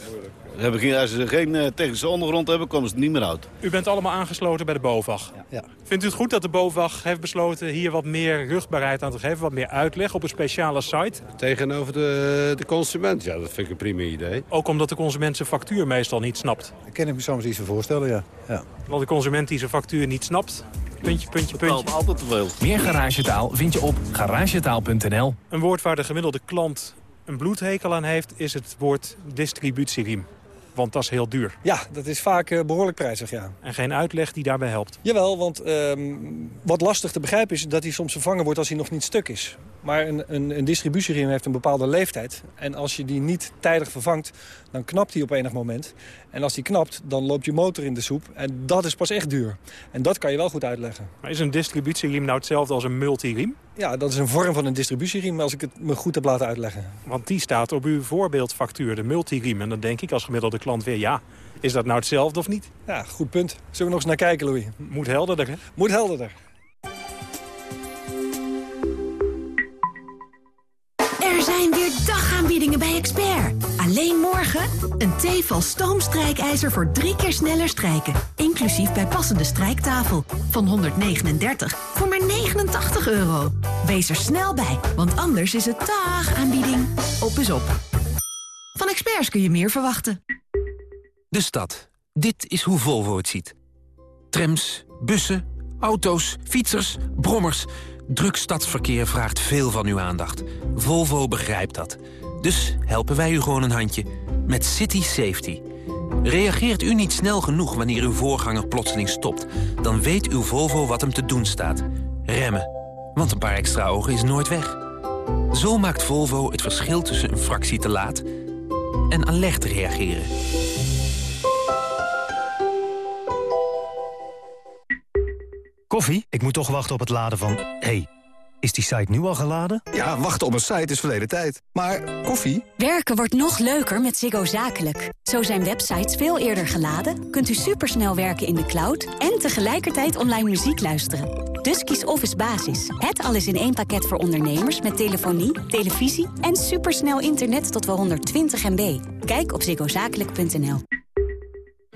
Ze hebben geen, als ze geen uh, technische ondergrond hebben, komen ze het niet meer uit. U bent allemaal aangesloten bij de BOVAG. Ja. Vindt u het goed dat de BOVAG heeft besloten hier wat meer rugbaarheid aan te geven? Wat meer uitleg op een speciale site? Tegenover de, de consument, ja, dat vind ik een prima idee. Ook omdat de consument zijn factuur meestal niet snapt? Ik kan ik me soms iets van voorstellen, ja. ja. Want de consument die zijn factuur niet snapt, Puntje, puntje, puntje. altijd te veel. Meer garagetaal vind je op garagetaal.nl. Een woord waar de gemiddelde klant een bloedhekel aan heeft... is het woord distributieriem. Want dat is heel duur. Ja, dat is vaak uh, behoorlijk prijzig, ja. En geen uitleg die daarbij helpt? Jawel, want um, wat lastig te begrijpen is dat hij soms vervangen wordt als hij nog niet stuk is. Maar een, een, een distributieriem heeft een bepaalde leeftijd. En als je die niet tijdig vervangt, dan knapt die op enig moment. En als die knapt, dan loopt je motor in de soep. En dat is pas echt duur. En dat kan je wel goed uitleggen. Maar is een distributieriem nou hetzelfde als een multiriem? Ja, dat is een vorm van een distributieriem, als ik het me goed heb laten uitleggen. Want die staat op uw voorbeeldfactuur, de multiriem. En dan denk ik als gemiddelde klant weer, ja, is dat nou hetzelfde of niet? Ja, goed punt. Zullen we nog eens naar kijken, Louis? Moet helderder, hè? Moet helderder. Er zijn weer dagaanbiedingen bij Expert. Alleen morgen een Tefal stoomstrijkijzer voor drie keer sneller strijken. Inclusief bij passende strijktafel. Van 139 voor maar 89 euro. Wees er snel bij, want anders is het taag aanbieding. Op is op. Van experts kun je meer verwachten. De stad. Dit is hoe Volvo het ziet. Trams, bussen, auto's, fietsers, brommers. Druk stadsverkeer vraagt veel van uw aandacht. Volvo begrijpt dat. Dus helpen wij u gewoon een handje. Met City Safety. Reageert u niet snel genoeg wanneer uw voorganger plotseling stopt... dan weet uw Volvo wat hem te doen staat. Remmen. Want een paar extra ogen is nooit weg. Zo maakt Volvo het verschil tussen een fractie te laat... en alert reageren. Koffie? Ik moet toch wachten op het laden van... hey, is die site nu al geladen? Ja, wachten op een site is verleden tijd. Maar koffie? Werken wordt nog leuker met Ziggo Zakelijk. Zo zijn websites veel eerder geladen, kunt u supersnel werken in de cloud... en tegelijkertijd online muziek luisteren. Dus kies Office Basis. Het alles in één pakket voor ondernemers met telefonie, televisie... en supersnel internet tot wel 120 MB. Kijk op ziggozakelijk.nl.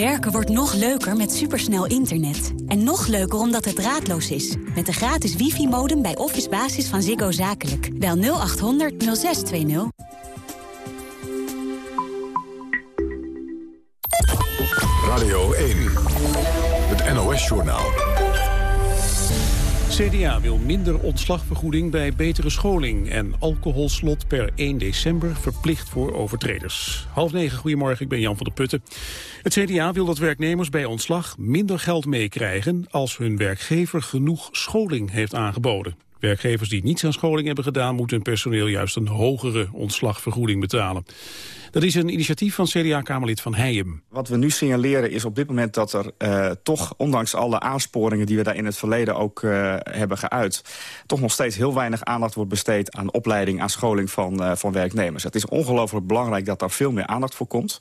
Werken wordt nog leuker met supersnel internet. En nog leuker omdat het draadloos is. Met de gratis wifi-modem bij Office Basis van Ziggo Zakelijk. Bel 0800 0620. Radio 1, het NOS-journaal. CDA wil minder ontslagvergoeding bij betere scholing... en alcoholslot per 1 december verplicht voor overtreders. Half negen, goedemorgen, ik ben Jan van der Putten. Het CDA wil dat werknemers bij ontslag minder geld meekrijgen... als hun werkgever genoeg scholing heeft aangeboden. Werkgevers die niets aan scholing hebben gedaan... moeten hun personeel juist een hogere ontslagvergoeding betalen. Dat is een initiatief van CDA-Kamerlid Van Heijem. Wat we nu signaleren is op dit moment dat er uh, toch, ondanks alle aansporingen die we daar in het verleden ook uh, hebben geuit, toch nog steeds heel weinig aandacht wordt besteed aan opleiding, aan scholing van, uh, van werknemers. Het is ongelooflijk belangrijk dat daar veel meer aandacht voor komt.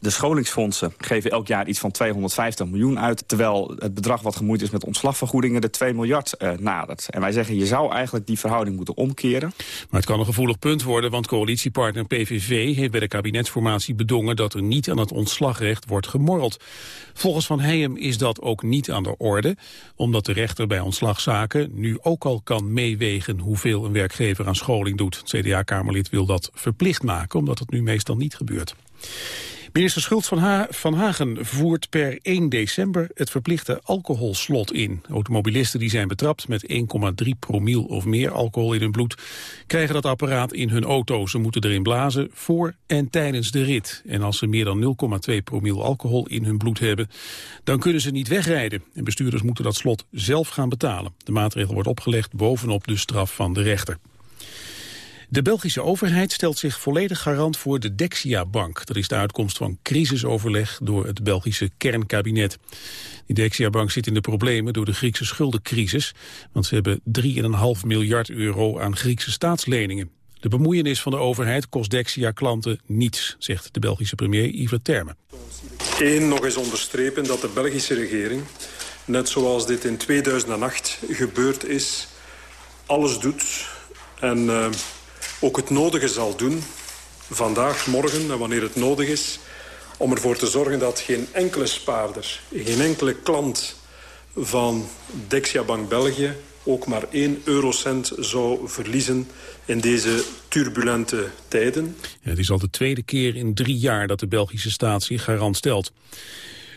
De scholingsfondsen geven elk jaar iets van 250 miljoen uit, terwijl het bedrag wat gemoeid is met ontslagvergoedingen de 2 miljard nadert. En wij zeggen, je zou eigenlijk die verhouding moeten omkeren. Maar het kan een gevoelig punt worden, want coalitiepartner PVV heeft bij de kabinetsformatie bedongen dat er niet aan het ontslagrecht wordt gemorreld. Volgens Van Heijem is dat ook niet aan de orde, omdat de rechter bij ontslagzaken nu ook al kan meewegen hoeveel een werkgever aan scholing doet. CDA-kamerlid wil dat verplicht maken, omdat het nu meestal niet gebeurt. Minister Schultz van, van, Hagen voert per 1 december het verplichte alcoholslot in. Automobilisten die zijn betrapt met 1,3 promiel of meer alcohol in hun bloed... krijgen dat apparaat in hun auto. Ze moeten erin blazen voor en tijdens de rit. En als ze meer dan 0,2 promiel alcohol in hun bloed hebben... dan kunnen ze niet wegrijden. En bestuurders moeten dat slot zelf gaan betalen. De maatregel wordt opgelegd bovenop de straf van de rechter. De Belgische overheid stelt zich volledig garant voor de Dexia-bank. Dat is de uitkomst van crisisoverleg door het Belgische kernkabinet. Die Dexia-bank zit in de problemen door de Griekse schuldencrisis. Want ze hebben 3,5 miljard euro aan Griekse staatsleningen. De bemoeienis van de overheid kost Dexia-klanten niets, zegt de Belgische premier Yves Terme. Eén, nog eens onderstrepen dat de Belgische regering, net zoals dit in 2008 gebeurd is, alles doet en uh, ook het nodige zal doen, vandaag, morgen en wanneer het nodig is... om ervoor te zorgen dat geen enkele spaarder, geen enkele klant van Dexia Bank België... ook maar één eurocent zou verliezen in deze turbulente tijden. Het is al de tweede keer in drie jaar dat de Belgische staat zich garant stelt.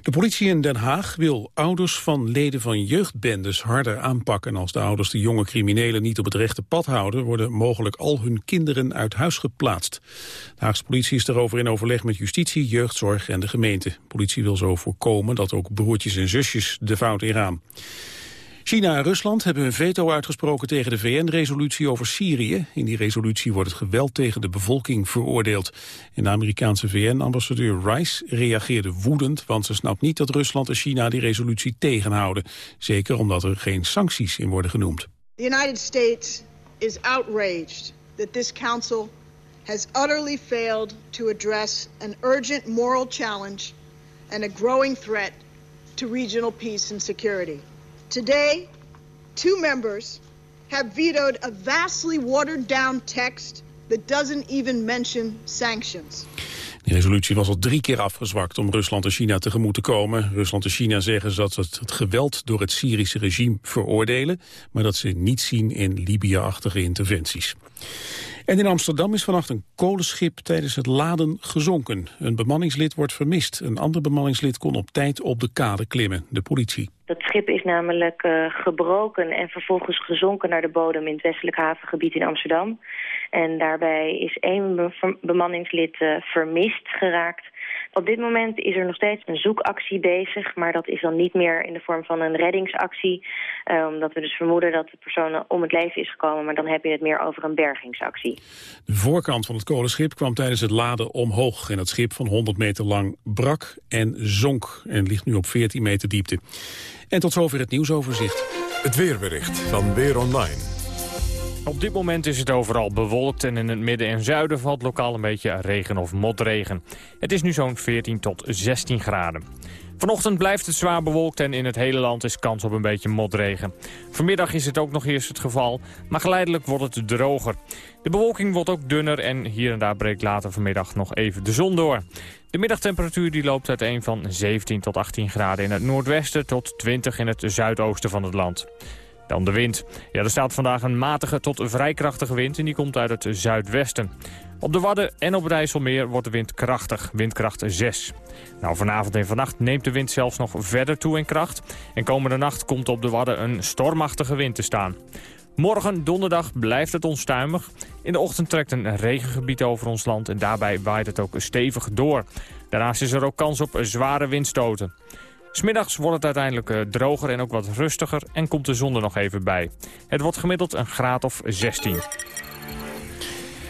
De politie in Den Haag wil ouders van leden van jeugdbendes harder aanpakken. Als de ouders de jonge criminelen niet op het rechte pad houden... worden mogelijk al hun kinderen uit huis geplaatst. De Haagse politie is daarover in overleg met justitie, jeugdzorg en de gemeente. De politie wil zo voorkomen dat ook broertjes en zusjes de fout ingaan. China en Rusland hebben een veto uitgesproken tegen de VN-resolutie over Syrië. In die resolutie wordt het geweld tegen de bevolking veroordeeld. En de Amerikaanse VN-ambassadeur Rice reageerde woedend... want ze snapt niet dat Rusland en China die resolutie tegenhouden. Zeker omdat er geen sancties in worden genoemd. The United States is outraged that this council has utterly failed to address an urgent moral challenge and a growing threat to regional peace and security. Today, two members have vetoed a vastly watered down text that doesn't even mention sanctions. De resolutie was al drie keer afgezwakt om Rusland en China tegemoet te komen. Rusland en China zeggen dat ze het geweld door het Syrische regime veroordelen... maar dat ze niet zien in Libië-achtige interventies. En in Amsterdam is vannacht een kolenschip tijdens het laden gezonken. Een bemanningslid wordt vermist. Een ander bemanningslid kon op tijd op de kade klimmen, de politie. Dat schip is namelijk uh, gebroken en vervolgens gezonken naar de bodem in het westelijk havengebied in Amsterdam. En daarbij is één bemanningslid uh, vermist geraakt. Op dit moment is er nog steeds een zoekactie bezig, maar dat is dan niet meer in de vorm van een reddingsactie. Uh, omdat we dus vermoeden dat de persoon om het leven is gekomen, maar dan heb je het meer over een bergingsactie. De voorkant van het kolenschip kwam tijdens het laden omhoog en het schip van 100 meter lang brak en zonk en ligt nu op 14 meter diepte. En tot zover het nieuwsoverzicht. Het weerbericht van Weer Online. Op dit moment is het overal bewolkt en in het midden en zuiden valt lokaal een beetje regen of motregen. Het is nu zo'n 14 tot 16 graden. Vanochtend blijft het zwaar bewolkt en in het hele land is kans op een beetje motregen. Vanmiddag is het ook nog eerst het geval, maar geleidelijk wordt het droger. De bewolking wordt ook dunner en hier en daar breekt later vanmiddag nog even de zon door. De middagtemperatuur die loopt uiteen van 17 tot 18 graden in het noordwesten tot 20 in het zuidoosten van het land. Dan de wind. Ja, er staat vandaag een matige tot vrij krachtige wind en die komt uit het zuidwesten. Op de Wadden en op het IJsselmeer wordt de wind krachtig, windkracht 6. Nou, vanavond en vannacht neemt de wind zelfs nog verder toe in kracht. En komende nacht komt op de Wadden een stormachtige wind te staan. Morgen, donderdag, blijft het onstuimig. In de ochtend trekt een regengebied over ons land en daarbij waait het ook stevig door. Daarnaast is er ook kans op zware windstoten. Smiddags wordt het uiteindelijk uh, droger en ook wat rustiger en komt de zon er nog even bij. Het wordt gemiddeld een graad of 16.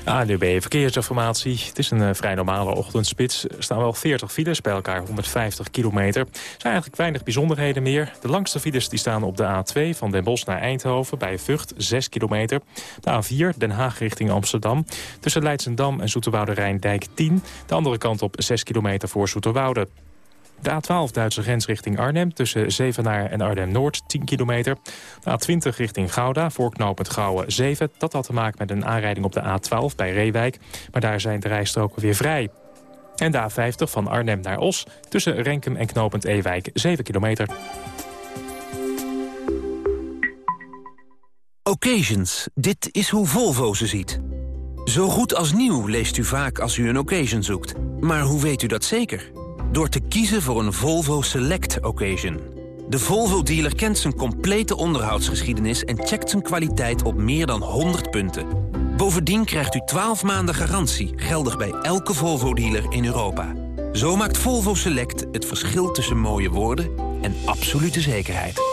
ANUB Verkeersinformatie. Het is een uh, vrij normale ochtendspits. Er staan wel 40 files, bij elkaar 150 kilometer. Er zijn eigenlijk weinig bijzonderheden meer. De langste files die staan op de A2 van Den Bosch naar Eindhoven... bij Vught, 6 kilometer. De A4 Den Haag richting Amsterdam. Tussen Leidsendam en Zoeterwoude Rijndijk 10. De andere kant op 6 kilometer voor Zoeterwoude. De A12 Duitse grens richting Arnhem tussen Zevenaar en Arnhem-Noord 10 kilometer. De A20 richting Gouda voor knooppunt Gouwen 7. Dat had te maken met een aanrijding op de A12 bij Reewijk. Maar daar zijn de rijstroken weer vrij. En de A50 van Arnhem naar Os tussen Renkum en knooppunt Ewijk 7 kilometer. Occasions. Dit is hoe Volvo ze ziet. Zo goed als nieuw leest u vaak als u een occasion zoekt. Maar hoe weet u dat zeker? Door te kiezen voor een Volvo Select Occasion. De Volvo-dealer kent zijn complete onderhoudsgeschiedenis... en checkt zijn kwaliteit op meer dan 100 punten. Bovendien krijgt u 12 maanden garantie... geldig bij elke Volvo-dealer in Europa. Zo maakt Volvo Select het verschil tussen mooie woorden... en absolute zekerheid.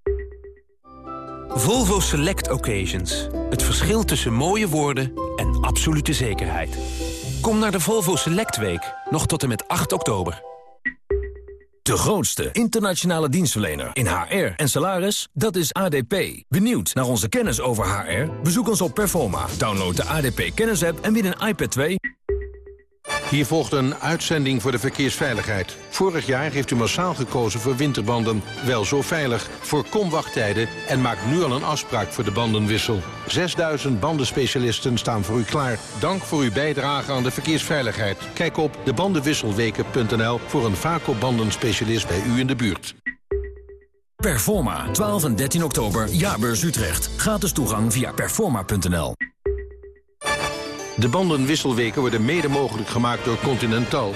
Volvo Select Occasions. Het verschil tussen mooie woorden en absolute zekerheid. Kom naar de Volvo Select Week, nog tot en met 8 oktober. De grootste internationale dienstverlener in HR en salaris, dat is ADP. Benieuwd naar onze kennis over HR? Bezoek ons op Performa. Download de ADP kennisapp en win een iPad 2. Hier volgt een uitzending voor de verkeersveiligheid. Vorig jaar heeft u massaal gekozen voor winterbanden. Wel zo veilig. Voorkom wachttijden en maak nu al een afspraak voor de bandenwissel. 6000 bandenspecialisten staan voor u klaar. Dank voor uw bijdrage aan de verkeersveiligheid. Kijk op debandenwisselweken.nl voor een Vaco-bandenspecialist bij u in de buurt. Performa, 12 en 13 oktober, Jaarbeurs Utrecht. Gratis toegang via performa.nl. De bandenwisselweken worden mede mogelijk gemaakt door Continental.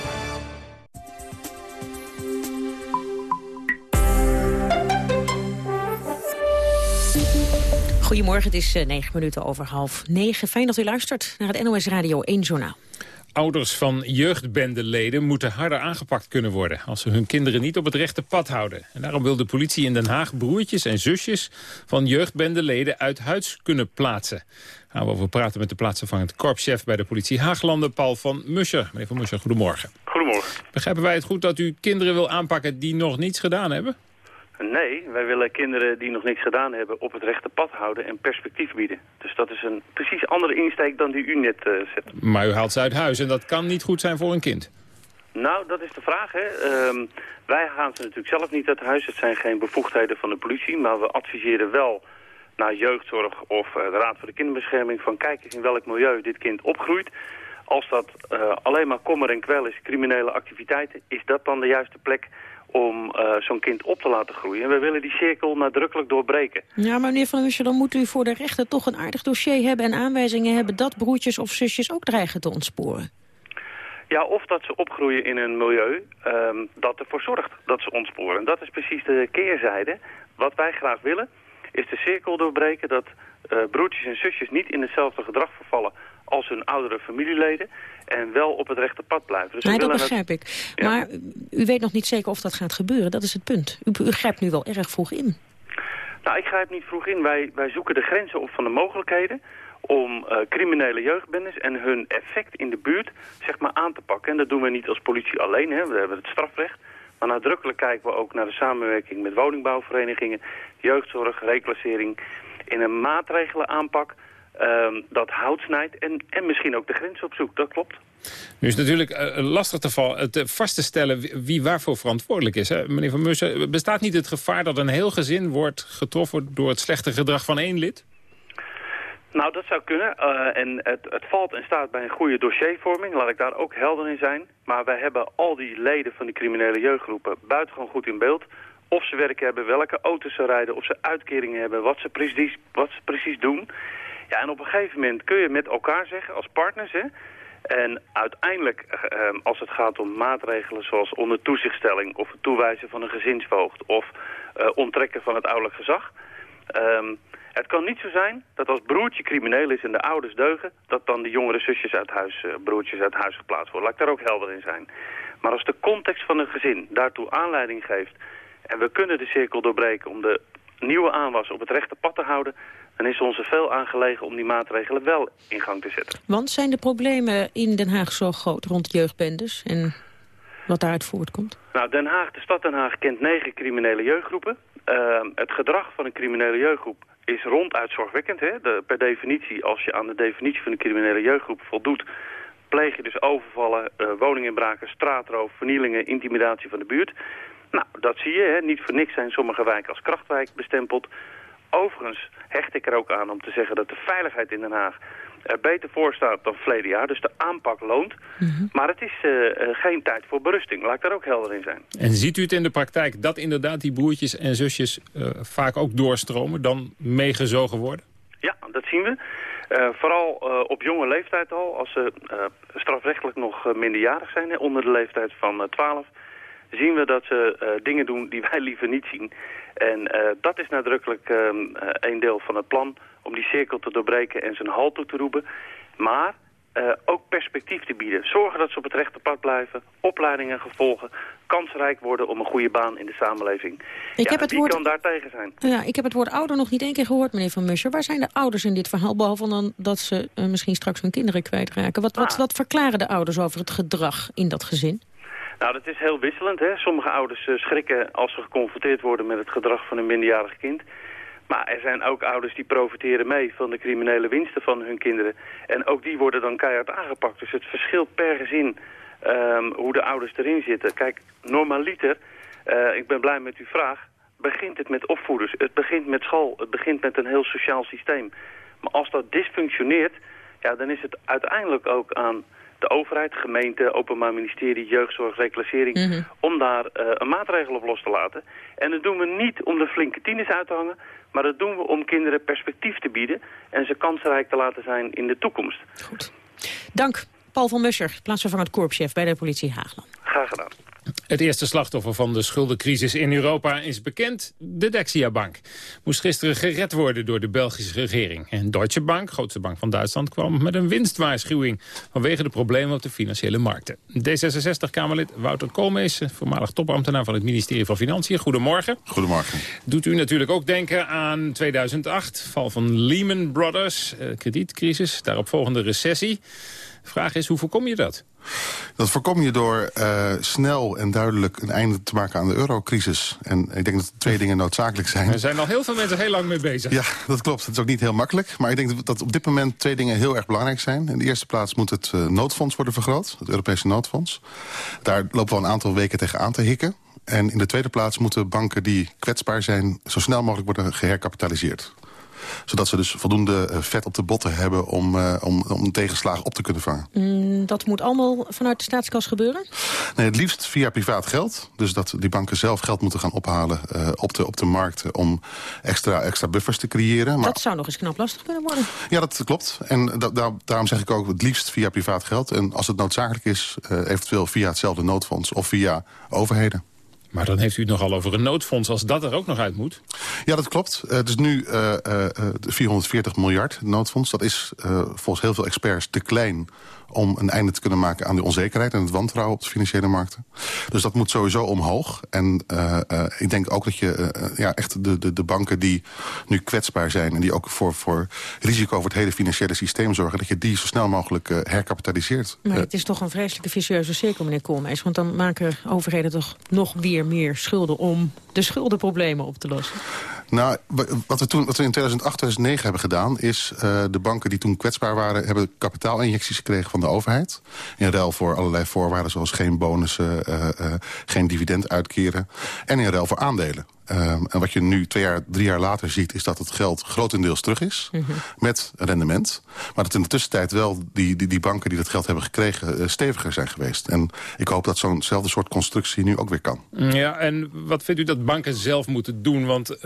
Goedemorgen, het is uh, negen minuten over half negen. Fijn dat u luistert naar het NOS Radio 1 Journaal. Ouders van jeugdbendeleden moeten harder aangepakt kunnen worden... als ze hun kinderen niet op het rechte pad houden. En daarom wil de politie in Den Haag broertjes en zusjes... van jeugdbendeleden uit huis kunnen plaatsen. Gaan we over praten met de plaatsvervangend korpschef... bij de politie Haaglanden, Paul van Muscher. Meneer van Muscher, goedemorgen. Goedemorgen. Begrijpen wij het goed dat u kinderen wil aanpakken die nog niets gedaan hebben? Nee, wij willen kinderen die nog niks gedaan hebben op het rechte pad houden en perspectief bieden. Dus dat is een precies andere insteek dan die u net uh, zet. Maar u haalt ze uit huis en dat kan niet goed zijn voor een kind. Nou, dat is de vraag. Hè. Um, wij gaan ze natuurlijk zelf niet uit huis. Het zijn geen bevoegdheden van de politie. Maar we adviseren wel naar jeugdzorg of uh, de Raad voor de Kinderbescherming... van kijk eens in welk milieu dit kind opgroeit. Als dat uh, alleen maar kommer en kwel is, criminele activiteiten... is dat dan de juiste plek om uh, zo'n kind op te laten groeien. En we willen die cirkel nadrukkelijk doorbreken. Ja, maar meneer Van Husje, dan moet u voor de rechter toch een aardig dossier hebben... en aanwijzingen hebben dat broertjes of zusjes ook dreigen te ontsporen. Ja, of dat ze opgroeien in een milieu um, dat ervoor zorgt dat ze ontsporen. Dat is precies de keerzijde. Wat wij graag willen, is de cirkel doorbreken... dat uh, broertjes en zusjes niet in hetzelfde gedrag vervallen als hun oudere familieleden en wel op het rechte pad blijven. Dus nee, dat begrijp ik. Maar u weet nog niet zeker of dat gaat gebeuren, dat is het punt. U, u grijpt nu wel erg vroeg in. Nou, ik grijp niet vroeg in. Wij, wij zoeken de grenzen op van de mogelijkheden om uh, criminele jeugdbendes en hun effect in de buurt zeg maar, aan te pakken. En dat doen we niet als politie alleen, hè. we hebben het strafrecht. Maar nadrukkelijk kijken we ook naar de samenwerking met woningbouwverenigingen, jeugdzorg, reclassering in een maatregelenaanpak um, dat hout snijdt en, en misschien ook de grens opzoekt. Dat klopt. Nu is het natuurlijk uh, lastig te, val, te vast te stellen wie waarvoor verantwoordelijk is. Hè? Meneer Van Mussen, bestaat niet het gevaar dat een heel gezin wordt getroffen door het slechte gedrag van één lid? Nou, dat zou kunnen. Uh, en het, het, valt en staat bij een goede dossiervorming. Laat ik daar ook helder in zijn. Maar wij hebben al die leden van die criminele jeugdgroepen buitengewoon goed in beeld. Of ze werk hebben, welke auto's ze rijden, of ze uitkeringen hebben, wat ze precies, wat ze precies doen. Ja, en op een gegeven moment kun je met elkaar zeggen, als partners... Hè, en uiteindelijk, eh, als het gaat om maatregelen zoals onder toezichtstelling... of het toewijzen van een gezinsvoogd of uh, onttrekken van het ouderlijk gezag... Um, het kan niet zo zijn dat als broertje crimineel is en de ouders deugen... dat dan de jongere zusjes uit huis, uh, broertjes uit huis geplaatst worden. Laat ik daar ook helder in zijn. Maar als de context van een gezin daartoe aanleiding geeft... en we kunnen de cirkel doorbreken om de nieuwe aanwas op het rechte pad te houden dan is ons er veel aangelegen om die maatregelen wel in gang te zetten. Want zijn de problemen in Den Haag zo groot rond jeugdbendes en wat daaruit voortkomt? Nou, Den Haag, de stad Den Haag kent negen criminele jeugdgroepen. Uh, het gedrag van een criminele jeugdgroep is ronduit zorgwekkend. Hè? De, per definitie, als je aan de definitie van een criminele jeugdgroep voldoet... pleeg je dus overvallen, uh, woninginbraken, straatroof, vernielingen, intimidatie van de buurt. Nou, dat zie je. Hè? Niet voor niks zijn sommige wijken als krachtwijk bestempeld. Overigens hecht ik er ook aan om te zeggen dat de veiligheid in Den Haag er beter voor staat dan verleden jaar. Dus de aanpak loont. Mhm. Maar het is uh, geen tijd voor berusting. Laat ik daar ook helder in zijn. En ziet u het in de praktijk dat inderdaad die broertjes en zusjes uh, vaak ook doorstromen, dan meegezogen worden? Ja, dat zien we. Uh, vooral op jonge leeftijd al, als ze strafrechtelijk nog minderjarig zijn, hè, onder de leeftijd van 12 zien we dat ze uh, dingen doen die wij liever niet zien. En uh, dat is nadrukkelijk um, uh, een deel van het plan om die cirkel te doorbreken en zijn halt toe te roepen. Maar ook perspectief te bieden. Zorgen dat ze op het rechte pad blijven, opleidingen gevolgen, kansrijk worden om een goede baan in de samenleving. Ik ja, heb het woord... kan daar tegen zijn. Ja, ik heb het woord ouder nog niet één keer gehoord, meneer Van Muscher. Waar zijn de ouders in dit verhaal, behalve dan dat ze misschien straks hun kinderen kwijtraken? Wat, wat, ah. wat verklaren de ouders over het gedrag in dat gezin? Nou, dat is heel wisselend. Hè? Sommige ouders uh, schrikken als ze geconfronteerd worden met het gedrag van een minderjarig kind. Maar er zijn ook ouders die profiteren mee van de criminele winsten van hun kinderen. En ook die worden dan keihard aangepakt. Dus het verschilt per gezin um, hoe de ouders erin zitten. Kijk, normaliter, uh, ik ben blij met uw vraag, begint het met opvoeders. Het begint met school, het begint met een heel sociaal systeem. Maar als dat dysfunctioneert, ja, dan is het uiteindelijk ook aan de overheid, gemeente, openbaar ministerie, jeugdzorg, reclassering... Mhm. om daar uh, een maatregel op los te laten. En dat doen we niet om de flinke tieners uit te hangen... maar dat doen we om kinderen perspectief te bieden... en ze kansrijk te laten zijn in de toekomst. Goed. Dank, Paul van Musser, plaatsvervangend korpschef bij de politie Haagland. Graag gedaan. Het eerste slachtoffer van de schuldencrisis in Europa is bekend. De Dexia-bank moest gisteren gered worden door de Belgische regering. En Deutsche Bank, grootste bank van Duitsland, kwam met een winstwaarschuwing... vanwege de problemen op de financiële markten. D66-Kamerlid Wouter Koolmees, voormalig topambtenaar van het ministerie van Financiën. Goedemorgen. Goedemorgen. Doet u natuurlijk ook denken aan 2008, val van Lehman Brothers, eh, kredietcrisis, daarop volgende recessie. De vraag is, hoe voorkom je dat? Dat voorkom je door uh, snel en duidelijk een einde te maken aan de eurocrisis. En ik denk dat twee dingen noodzakelijk zijn. Er zijn al heel veel mensen heel lang mee bezig. Ja, dat klopt. Het is ook niet heel makkelijk. Maar ik denk dat op dit moment twee dingen heel erg belangrijk zijn. In de eerste plaats moet het uh, noodfonds worden vergroot. Het Europese noodfonds. Daar lopen we al een aantal weken tegen aan te hikken. En in de tweede plaats moeten banken die kwetsbaar zijn... zo snel mogelijk worden geherkapitaliseerd zodat ze dus voldoende eh, vet op de botten hebben om, uh, om, om tegenslagen op te kunnen vangen. Mm, dat moet allemaal vanuit de staatskas gebeuren? Nee, het liefst via privaat geld. Dus dat die banken zelf geld moeten gaan ophalen uh, op, de, op de markt... om extra, extra buffers te creëren. Maar... Dat zou nog eens knap lastig kunnen worden. Ja, dat klopt. En da da daarom zeg ik ook het liefst via privaat geld. En als het noodzakelijk is, eventueel via hetzelfde noodfonds of via overheden. Maar dan heeft u het nogal over een noodfonds als dat er ook nog uit moet. Ja, dat klopt. Het is nu uh, uh, 440 miljard noodfonds. Dat is uh, volgens heel veel experts te klein om een einde te kunnen maken aan de onzekerheid... en het wantrouwen op de financiële markten. Dus dat moet sowieso omhoog. En uh, uh, ik denk ook dat je uh, ja, echt de, de, de banken die nu kwetsbaar zijn... en die ook voor, voor risico voor het hele financiële systeem zorgen... dat je die zo snel mogelijk herkapitaliseert. Maar het is toch een vreselijke vicieuze cirkel, meneer Koolmees. Want dan maken overheden toch nog weer meer schulden... om de schuldenproblemen op te lossen. Nou, wat we, toen, wat we in 2008, 2009 hebben gedaan... is uh, de banken die toen kwetsbaar waren... hebben kapitaalinjecties gekregen van de overheid. In ruil voor allerlei voorwaarden zoals geen bonussen... Uh, uh, geen dividend uitkeren. En in ruil voor aandelen. Um, en wat je nu twee jaar, drie jaar later ziet... is dat het geld grotendeels terug is mm -hmm. met rendement. Maar dat in de tussentijd wel die, die, die banken die dat geld hebben gekregen... Uh, steviger zijn geweest. En ik hoop dat zo'nzelfde soort constructie nu ook weer kan. Ja, en wat vindt u dat banken zelf moeten doen? Want uh,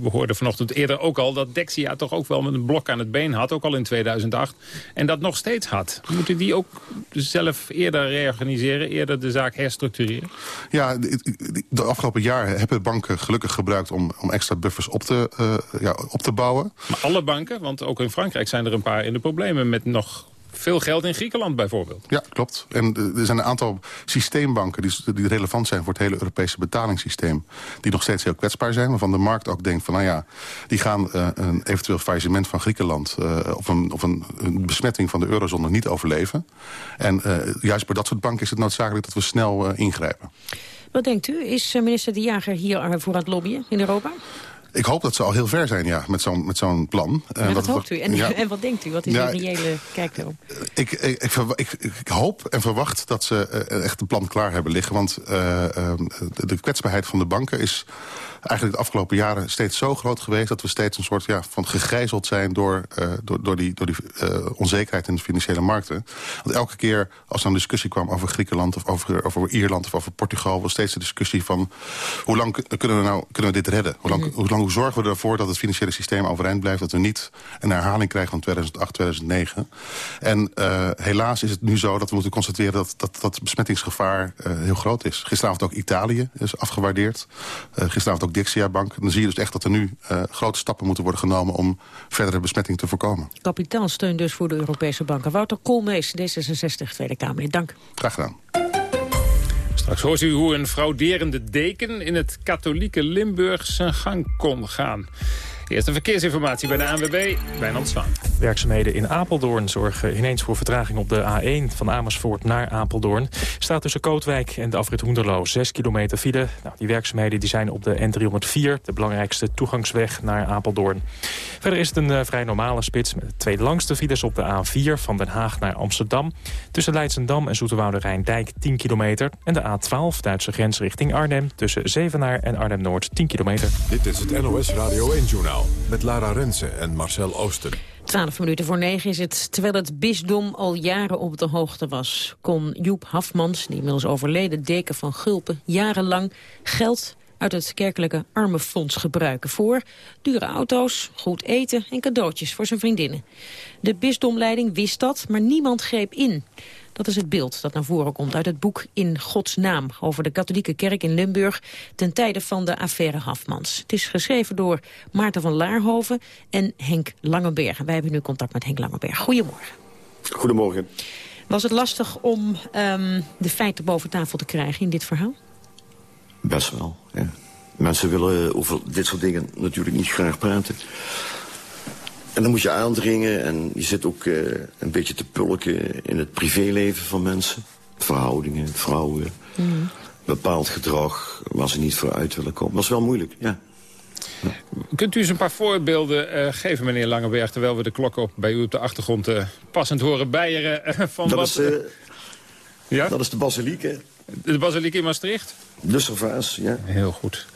we hoorden vanochtend eerder ook al... dat Dexia toch ook wel met een blok aan het been had. Ook al in 2008. En dat nog steeds had. Moeten die ook zelf eerder reorganiseren? Eerder de zaak herstructureren? Ja, de, de afgelopen jaren hebben banken gelukkig gebruikt om, om extra buffers op te, uh, ja, op te bouwen. Maar alle banken, want ook in Frankrijk zijn er een paar in de problemen met nog veel geld in Griekenland bijvoorbeeld. Ja, klopt. En er zijn een aantal systeembanken die, die relevant zijn voor het hele Europese betalingssysteem. Die nog steeds heel kwetsbaar zijn. Waarvan de markt ook denkt van nou ja, die gaan uh, een eventueel faillissement van Griekenland. Uh, of, een, of een, een, besmetting van de eurozone niet overleven. En uh, juist bij dat soort banken is het noodzakelijk dat we snel ingrijpen. Wat denkt u? Is minister De Jager hier voor aan het lobbyen in Europa? Ik hoop dat ze al heel ver zijn, ja, met zo'n met zo'n plan. Ja, dat hoopt u. En, ja. en wat denkt u? Wat is ja, de reële kijk erop? Ik, ik, ik, ik, hoop en verwacht dat ze echt een plan klaar hebben liggen. Want uh, de, de kwetsbaarheid van de banken is eigenlijk de afgelopen jaren steeds zo groot geweest... dat we steeds een soort ja, van gegijzeld zijn door, uh, door, door die, door die uh, onzekerheid in de financiële markten. Want elke keer als er een discussie kwam over Griekenland... of over, over Ierland of over Portugal... was steeds de discussie van hoe lang kunnen we, nou, kunnen we dit redden? Hoe lang, -hmm. hoe lang hoe zorgen we ervoor dat het financiële systeem overeind blijft... dat we niet een herhaling krijgen van 2008, 2009? En uh, helaas is het nu zo dat we moeten constateren... dat dat, dat besmettingsgevaar heel groot is. Gisteravond ook Italië is afgewaardeerd. gisteravond ook ook Dexia-bank. Dan zie je dus echt dat er nu uh, grote stappen moeten worden genomen... om verdere besmetting te voorkomen. Kapitaalsteun dus voor de Europese banken. Wouter Koolmees, D66, Tweede Kamer. Dank. Graag gedaan. Straks hoort u hoe een frauderende deken in het katholieke Limburg zijn gang kon gaan. Eerste verkeersinformatie bij de ANWB, Wijnand Zwaan. Werkzaamheden in Apeldoorn zorgen ineens voor vertraging op de A1 van Amersfoort naar Apeldoorn. Staat tussen Kootwijk en de afrit Hoenderloo 6 kilometer file. Nou, die werkzaamheden die zijn op de N304, de belangrijkste toegangsweg naar Apeldoorn. Verder is het een uh, vrij normale spits met de twee langste files op de A4 van Den Haag naar Amsterdam. Tussen Leidsendam en Zoeterwoude Rijndijk 10 kilometer. En de A12 Duitse grens richting Arnhem tussen Zevenaar en Arnhem-Noord 10 kilometer. Dit is het NOS Radio 1-journaal met Lara Rensen en Marcel Oosten. Twaalf minuten voor negen is het. Terwijl het bisdom al jaren op de hoogte was... kon Joep Hafmans, die inmiddels overleden deken van Gulpen... jarenlang geld uit het kerkelijke armenfonds gebruiken... voor dure auto's, goed eten en cadeautjes voor zijn vriendinnen. De bisdomleiding wist dat, maar niemand greep in. Dat is het beeld dat naar voren komt uit het boek In Gods Naam... over de katholieke kerk in Limburg ten tijde van de affaire Hafmans. Het is geschreven door Maarten van Laarhoven en Henk Langenberg. Wij hebben nu contact met Henk Langenberg. Goedemorgen. Goedemorgen. Was het lastig om um, de feiten boven tafel te krijgen in dit verhaal? Best wel, ja. Mensen willen over dit soort dingen natuurlijk niet graag praten. En dan moet je aandringen en je zit ook uh, een beetje te pulken in het privéleven van mensen. Verhoudingen, vrouwen, mm. bepaald gedrag waar ze niet voor uit willen komen. Dat is wel moeilijk, ja. ja. Kunt u eens een paar voorbeelden uh, geven, meneer Langeberg... terwijl we de klok op bij u op de achtergrond uh, passend horen bijeren van dat wat... Is, ja? Dat is de basiliek, hè? De basiliek in Maastricht? De Servaas, ja. Heel goed.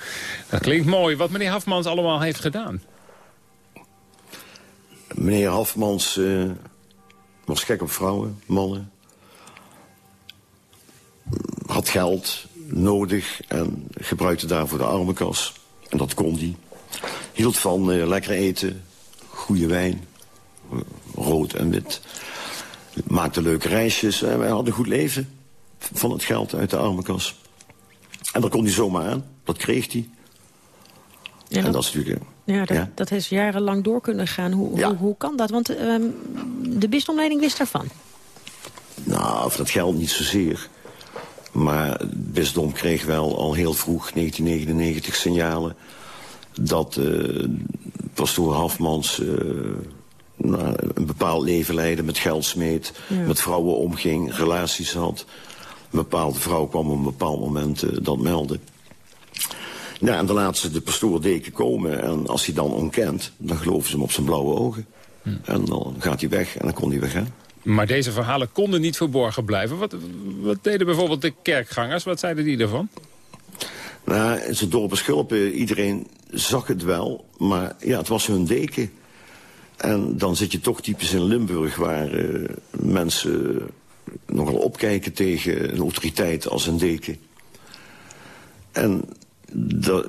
Dat klinkt mooi. Wat meneer Hafmans allemaal heeft gedaan. Meneer Hafmans uh, was gek op vrouwen, mannen. Had geld nodig en gebruikte daarvoor de armenkas. En dat kon hij. Hield van uh, lekker eten, goede wijn, rood en wit. Maakte leuke reisjes en wij hadden goed leven van het geld uit de armenkas. En daar kon hij zomaar aan. Dat kreeg hij. Ja, en dat, dat is natuurlijk... Ja, dat, ja. dat is jarenlang door kunnen gaan. Hoe, Ja. hoe, hoe kan dat? Want ehm, de bisdomleiding wist daarvan. Nou, voor dat geld niet zozeer. Maar het bisdom kreeg wel al heel vroeg, 1999, signalen... dat eh pastoor Hafmans eh, nou, een bepaald leven leidde... met geld smeet, Ja. met vrouwen omging, relaties had. Een bepaalde vrouw kwam op een bepaald moment eh, dat melden. Nou, en dan laten ze de pastoor deken komen. En als hij dan ontkent, dan geloven ze hem op zijn blauwe ogen. En dan gaat hij weg en dan kon hij weggaan. Maar deze verhalen konden niet verborgen blijven. Wat, wat deden bijvoorbeeld de kerkgangers? Wat zeiden die ervan? Nou, in zijn dorpen schulpen, iedereen zag het wel. Maar ja, het was hun deken. En dan zit je toch typisch in Limburg... waar eh, mensen nogal opkijken tegen een autoriteit als een deken. En daar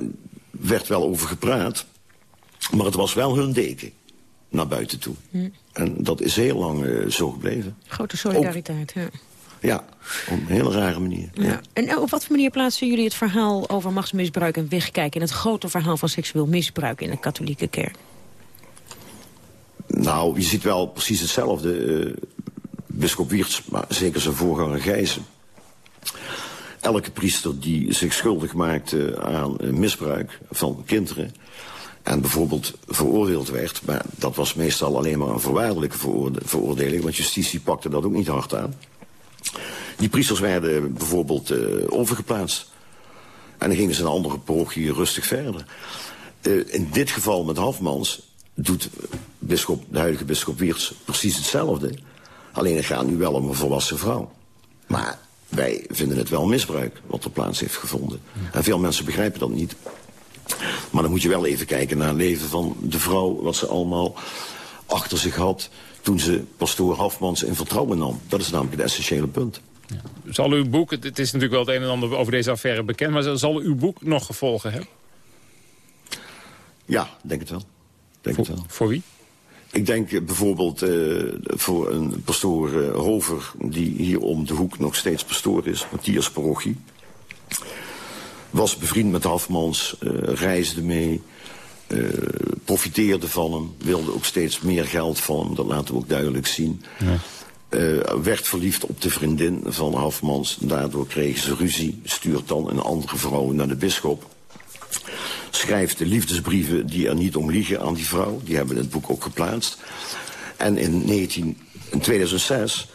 werd wel over gepraat. Maar het was wel hun deken. Naar buiten toe. Hm. En dat is heel lang eh, zo gebleven. Grote solidariteit, ja. Ja, op een hele rare manier. Ja. En eh, op wat voor manier plaatsen jullie het verhaal over machtsmisbruik en wegkijken... in het grote verhaal van seksueel misbruik in de katholieke kerk? Nou, je ziet wel precies hetzelfde. eh Bisschop Wiertz, maar zeker zijn voorganger Gijzen. Elke priester die zich schuldig maakte aan misbruik van kinderen... en bijvoorbeeld veroordeeld werd... maar dat was meestal alleen maar een voorwaardelijke veroorde- veroordeling... want justitie pakte dat ook niet hard aan. Die priesters werden bijvoorbeeld eh, overgeplaatst. En dan gingen ze een andere parochie rustig verder. Eh, in dit geval met Hafmans doet de huidige bisschop Wiertz precies hetzelfde. Alleen het gaat nu wel om een volwassen vrouw. Maar wij vinden het wel misbruik wat er plaats heeft gevonden. En veel mensen begrijpen dat niet. Maar dan moet je wel even kijken naar het leven van de vrouw... wat ze allemaal achter zich had toen ze pastoor Hafmans in vertrouwen nam. Dat is namelijk het essentiële punt. Zal uw boek, het het is natuurlijk wel het een en ander over deze affaire bekend... maar zal uw boek nog gevolgen hebben? Ja, denk het wel. Denk voor, het wel. Voor wie? Ik denk eh, bijvoorbeeld eh, voor een pastoor eh, Hover... die hier om de hoek nog steeds pastoor is, Matthias Parochie. Was bevriend met Hafmans, eh, reisde mee... eh, profiteerde van hem, wilde ook steeds meer geld van hem. Dat laten we ook duidelijk zien. Eh, werd verliefd op de vriendin van Hafmans. Daardoor kregen ze ruzie. Stuurt dan een andere vrouw naar de bisschop. Schrijft de liefdesbrieven die er niet om liegen aan die vrouw. Die hebben in het boek ook geplaatst. En in, 19, in 2006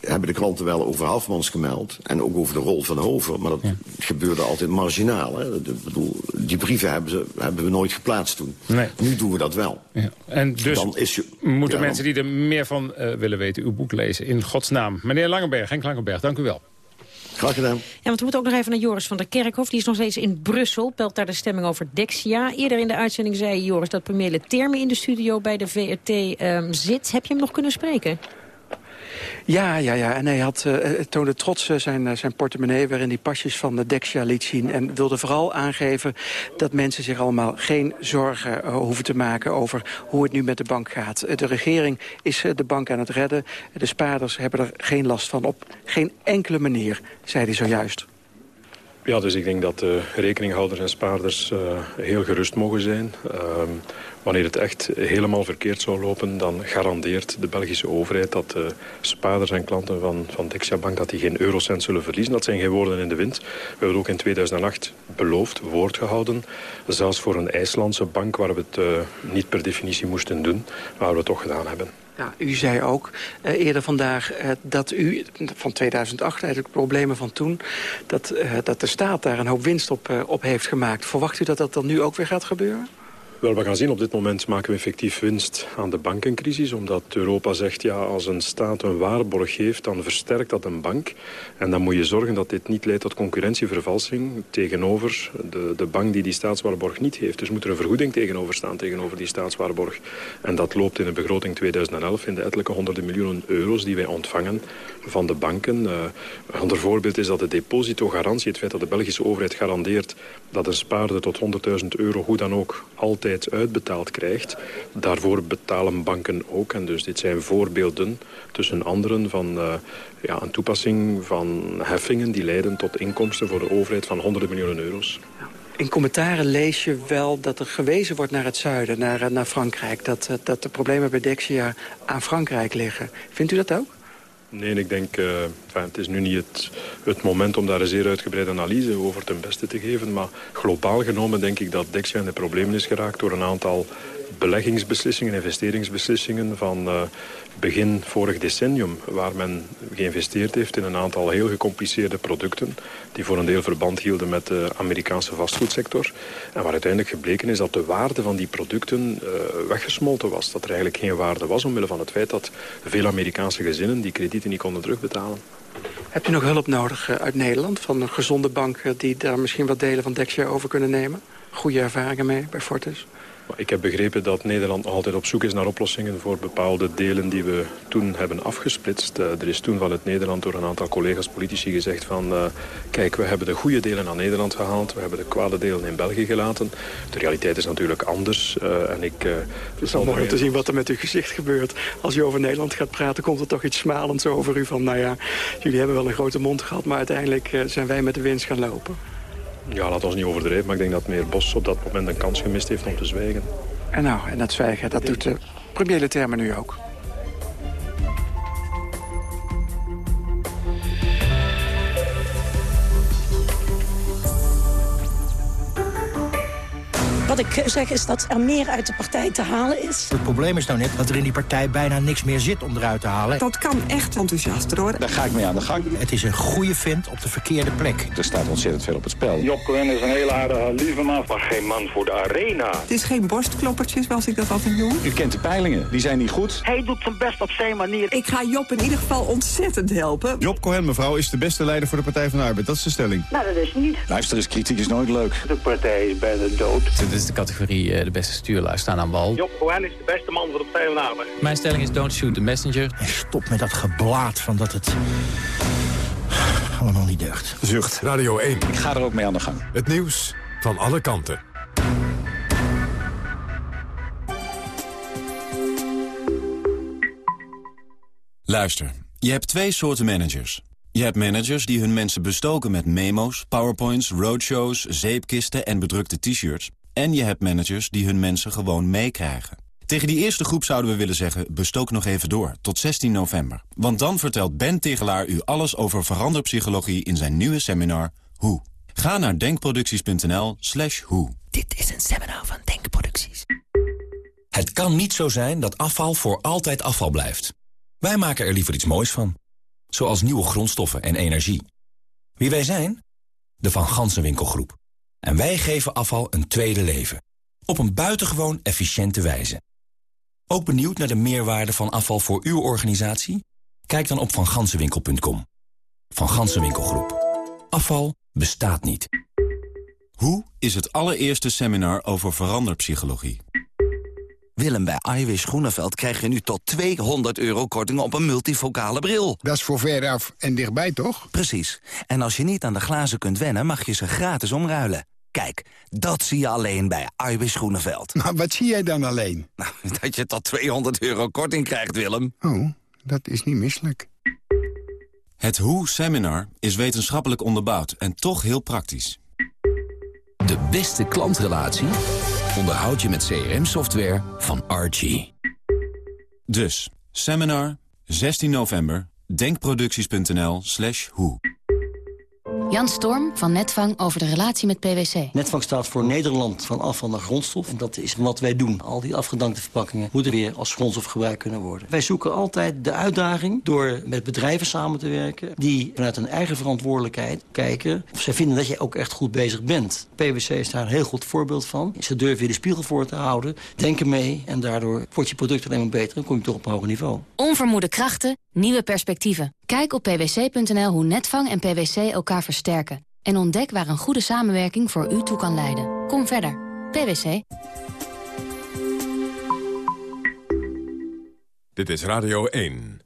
hebben de klanten wel over Hafmans gemeld. En ook over de rol van Hover. Maar dat gebeurde altijd marginaal. Hè. Bedoel, die brieven hebben, ze, hebben we nooit geplaatst toen. Nee. Nu doen we dat wel. Ja. En dus Dan is je, moeten ja, mensen die er meer van eh, willen weten uw boek lezen. In Gods naam. Meneer Langenberg, Henk Langenberg, dank u wel. Graag gedaan. Ja, want we moeten ook nog even naar Joris van der Kerkhof. Die is nog steeds in Brussel, pelt daar de stemming over Dexia. Eerder in de uitzending zei Joris dat premier Termen in de studio bij de VRT ehm, zit. Heb je hem nog kunnen spreken? Ja, ja, ja. En hij had, uh, toonde trots zijn, zijn portemonnee... waarin hij pasjes van de Dexia liet zien. En wilde vooral aangeven dat mensen zich allemaal geen zorgen hoeven te maken... over hoe het nu met de bank gaat. de regering is de bank aan het redden. De spaarders hebben er geen last van. Op geen enkele manier, zei hij zojuist. Ja, dus ik denk dat de rekeninghouders en spaarders heel gerust mogen zijn. Wanneer het echt helemaal verkeerd zou lopen... dan garandeert de Belgische overheid dat de spaarders en klanten van, van Dexia Bank... dat die geen eurocent zullen verliezen. Dat zijn geen woorden in de wind. We hebben ook in 2008 beloofd, woord gehouden. Zelfs voor een IJslandse bank waar we het uh, niet per definitie moesten doen... waar we het toch gedaan hebben. Ja, u zei ook uh, eerder vandaag dat u, van 2008, eigenlijk problemen van toen... Dat, dat de staat daar een hoop winst op, op heeft gemaakt. Verwacht u dat dat dan nu ook weer gaat gebeuren? Wel, we gaan zien. Op dit moment maken we effectief winst aan de bankencrisis. Omdat Europa zegt, ja, als een staat een waarborg geeft, dan versterkt dat een bank. En dan moet je zorgen dat dit niet leidt tot concurrentievervalsing tegenover de, de bank die die staatswaarborg niet heeft. Dus moet er een vergoeding tegenover staan tegenover die staatswaarborg. En dat loopt in de begroting 2011 in de ettelijke honderden miljoenen euro's die wij ontvangen van de banken. Uh, een ander voorbeeld is dat de depositogarantie, het feit dat de Belgische overheid garandeert dat een spaarder tot 100.000 euro hoe dan ook altijd uitbetaald krijgt. Daarvoor betalen banken ook. En dus dit zijn voorbeelden tussen anderen van uh, ja, een toepassing van heffingen... die leiden tot inkomsten voor de overheid van honderden miljoenen euro's. In commentaren lees je wel dat er gewezen wordt naar het zuiden, naar, eh, naar Frankrijk. Dat, eh, dat de problemen bij Dexia aan Frankrijk liggen. Vindt u dat ook? Nee, ik denk, uh, het is nu niet het, het, moment om daar een zeer uitgebreide analyse over ten beste te geven. Maar globaal genomen denk ik dat Dexia in de problemen is geraakt door een aantal beleggingsbeslissingen, investeringsbeslissingen van uh, begin vorig decennium... waar men geïnvesteerd heeft in een aantal heel gecompliceerde producten... die voor een deel verband hielden met de Amerikaanse vastgoedsector. En waar uiteindelijk gebleken is dat de waarde van die producten uh, weggesmolten was. Dat er eigenlijk geen waarde was omwille van het feit dat veel Amerikaanse gezinnen... die kredieten niet konden terugbetalen. Hebt u nog hulp nodig uh, uit Nederland van een gezonde bank... die daar misschien wat delen van Dexia over kunnen nemen? Goede ervaringen mee bij Fortis? Ik heb begrepen dat Nederland nog altijd op zoek is naar oplossingen voor bepaalde delen die we toen hebben afgesplitst. Uh, er is toen vanuit Nederland door een aantal collega's politici gezegd van... Uh, kijk, we hebben de goede delen naar Nederland gehaald, we hebben de kwade delen in België gelaten. De realiteit is natuurlijk anders. Uh, en ik, het is mooi om te zien wat er met uw gezicht gebeurt. Als u over Nederland gaat praten, komt er toch iets smalends over u van... nou ja, jullie hebben wel een grote mond gehad, maar uiteindelijk zijn wij met de winst gaan lopen. Ja, laat ons niet overdrijven, maar ik denk dat meneer Bos op dat moment een kans gemist heeft om te zwijgen. En nou, en dat zwijgen, dat doet de premier termen nu ook. Wat ik zeg is dat er meer uit de partij te halen is. Het probleem is nou net dat er in die partij bijna niks meer zit om eruit te halen. Dat kan echt enthousiaster worden. Daar ga ik mee aan de gang. Het is een goede vent op de verkeerde plek. Er staat ontzettend veel op het spel. Job Cohen is een hele aardige, lieve man. Maar geen man voor de arena. Het is geen borstkloppertjes, zoals ik dat altijd noem. U kent de peilingen, die zijn niet goed. Hij doet zijn best op zijn manier. Ik ga Job in ieder geval ontzettend helpen. Job Cohen, mevrouw, is de beste leider voor de Partij van de Arbeid. Dat is de stelling. Nou, dat is niet. Luister eens, kritiek is nooit leuk. De partij is bijna dood. Dit is de categorie de beste stuurlui staan aan wal. Job Cohen is de beste man voor de Partij van de Arbeid. Mijn stelling is don't shoot the messenger. En stop met dat geblaat van dat het allemaal niet deugt. Zucht, Radio 1. Ik ga er ook mee aan de gang. Het nieuws van alle kanten. Luister, je hebt twee soorten managers. Je hebt managers die hun mensen bestoken met memo's, powerpoints, roadshows, zeepkisten en bedrukte t-shirts. En je hebt managers die hun mensen gewoon meekrijgen. Tegen die eerste groep zouden we willen zeggen, bestook nog even door, tot 16 november. Want dan vertelt Ben Tegelaar u alles over veranderpsychologie in zijn nieuwe seminar Hoe. Ga naar denkproducties.nl slash hoe. Dit is een seminar van Denkproducties. Het kan niet zo zijn dat afval voor altijd afval blijft. Wij maken er liever iets moois van. Zoals nieuwe grondstoffen en energie. Wie wij zijn? De Van Gansenwinkelgroep. En wij geven afval een tweede leven. Op een buitengewoon efficiënte wijze. Ook benieuwd naar de meerwaarde van afval voor uw organisatie? Kijk dan op vangansenwinkel.com. Van Gansenwinkelgroep. Afval bestaat niet. Hoe is het allereerste seminar over veranderpsychologie. Willem, bij Iwis Groeneveld krijg je nu tot 200 euro korting op een multifocale bril. Dat is voor veraf en dichtbij, toch? Precies. En als je niet aan de glazen kunt wennen, mag je ze gratis omruilen. Kijk, dat zie je alleen bij Iwis Groeneveld. Maar wat zie jij dan alleen? Nou, dat je tot 200 euro korting krijgt, Willem. Oh, dat is niet misselijk. Het Hoe-seminar is wetenschappelijk onderbouwd en toch heel praktisch. De beste klantrelatie onderhoud je met CRM-software van Archie. Dus, seminar, 16 november, denkproducties.nl slash hoe. Jan Storm van Netvang over de relatie met PwC. Netvang staat voor Nederland van afval naar grondstof. En dat is wat wij doen. Al die afgedankte verpakkingen moeten weer als grondstof gebruikt kunnen worden. Wij zoeken altijd de uitdaging door met bedrijven samen te werken... die vanuit hun eigen verantwoordelijkheid kijken... of zij vinden dat je ook echt goed bezig bent. PwC is daar een heel goed voorbeeld van. Ze durven je de spiegel voor te houden, denken mee... en daardoor wordt je product alleen maar beter en kom je toch op een hoger niveau. Onvermoede krachten, nieuwe perspectieven. Kijk op pwc.nl hoe Netvang en PwC elkaar versterken. En ontdek waar een goede samenwerking voor u toe kan leiden. Kom verder. PwC. Dit is Radio 1.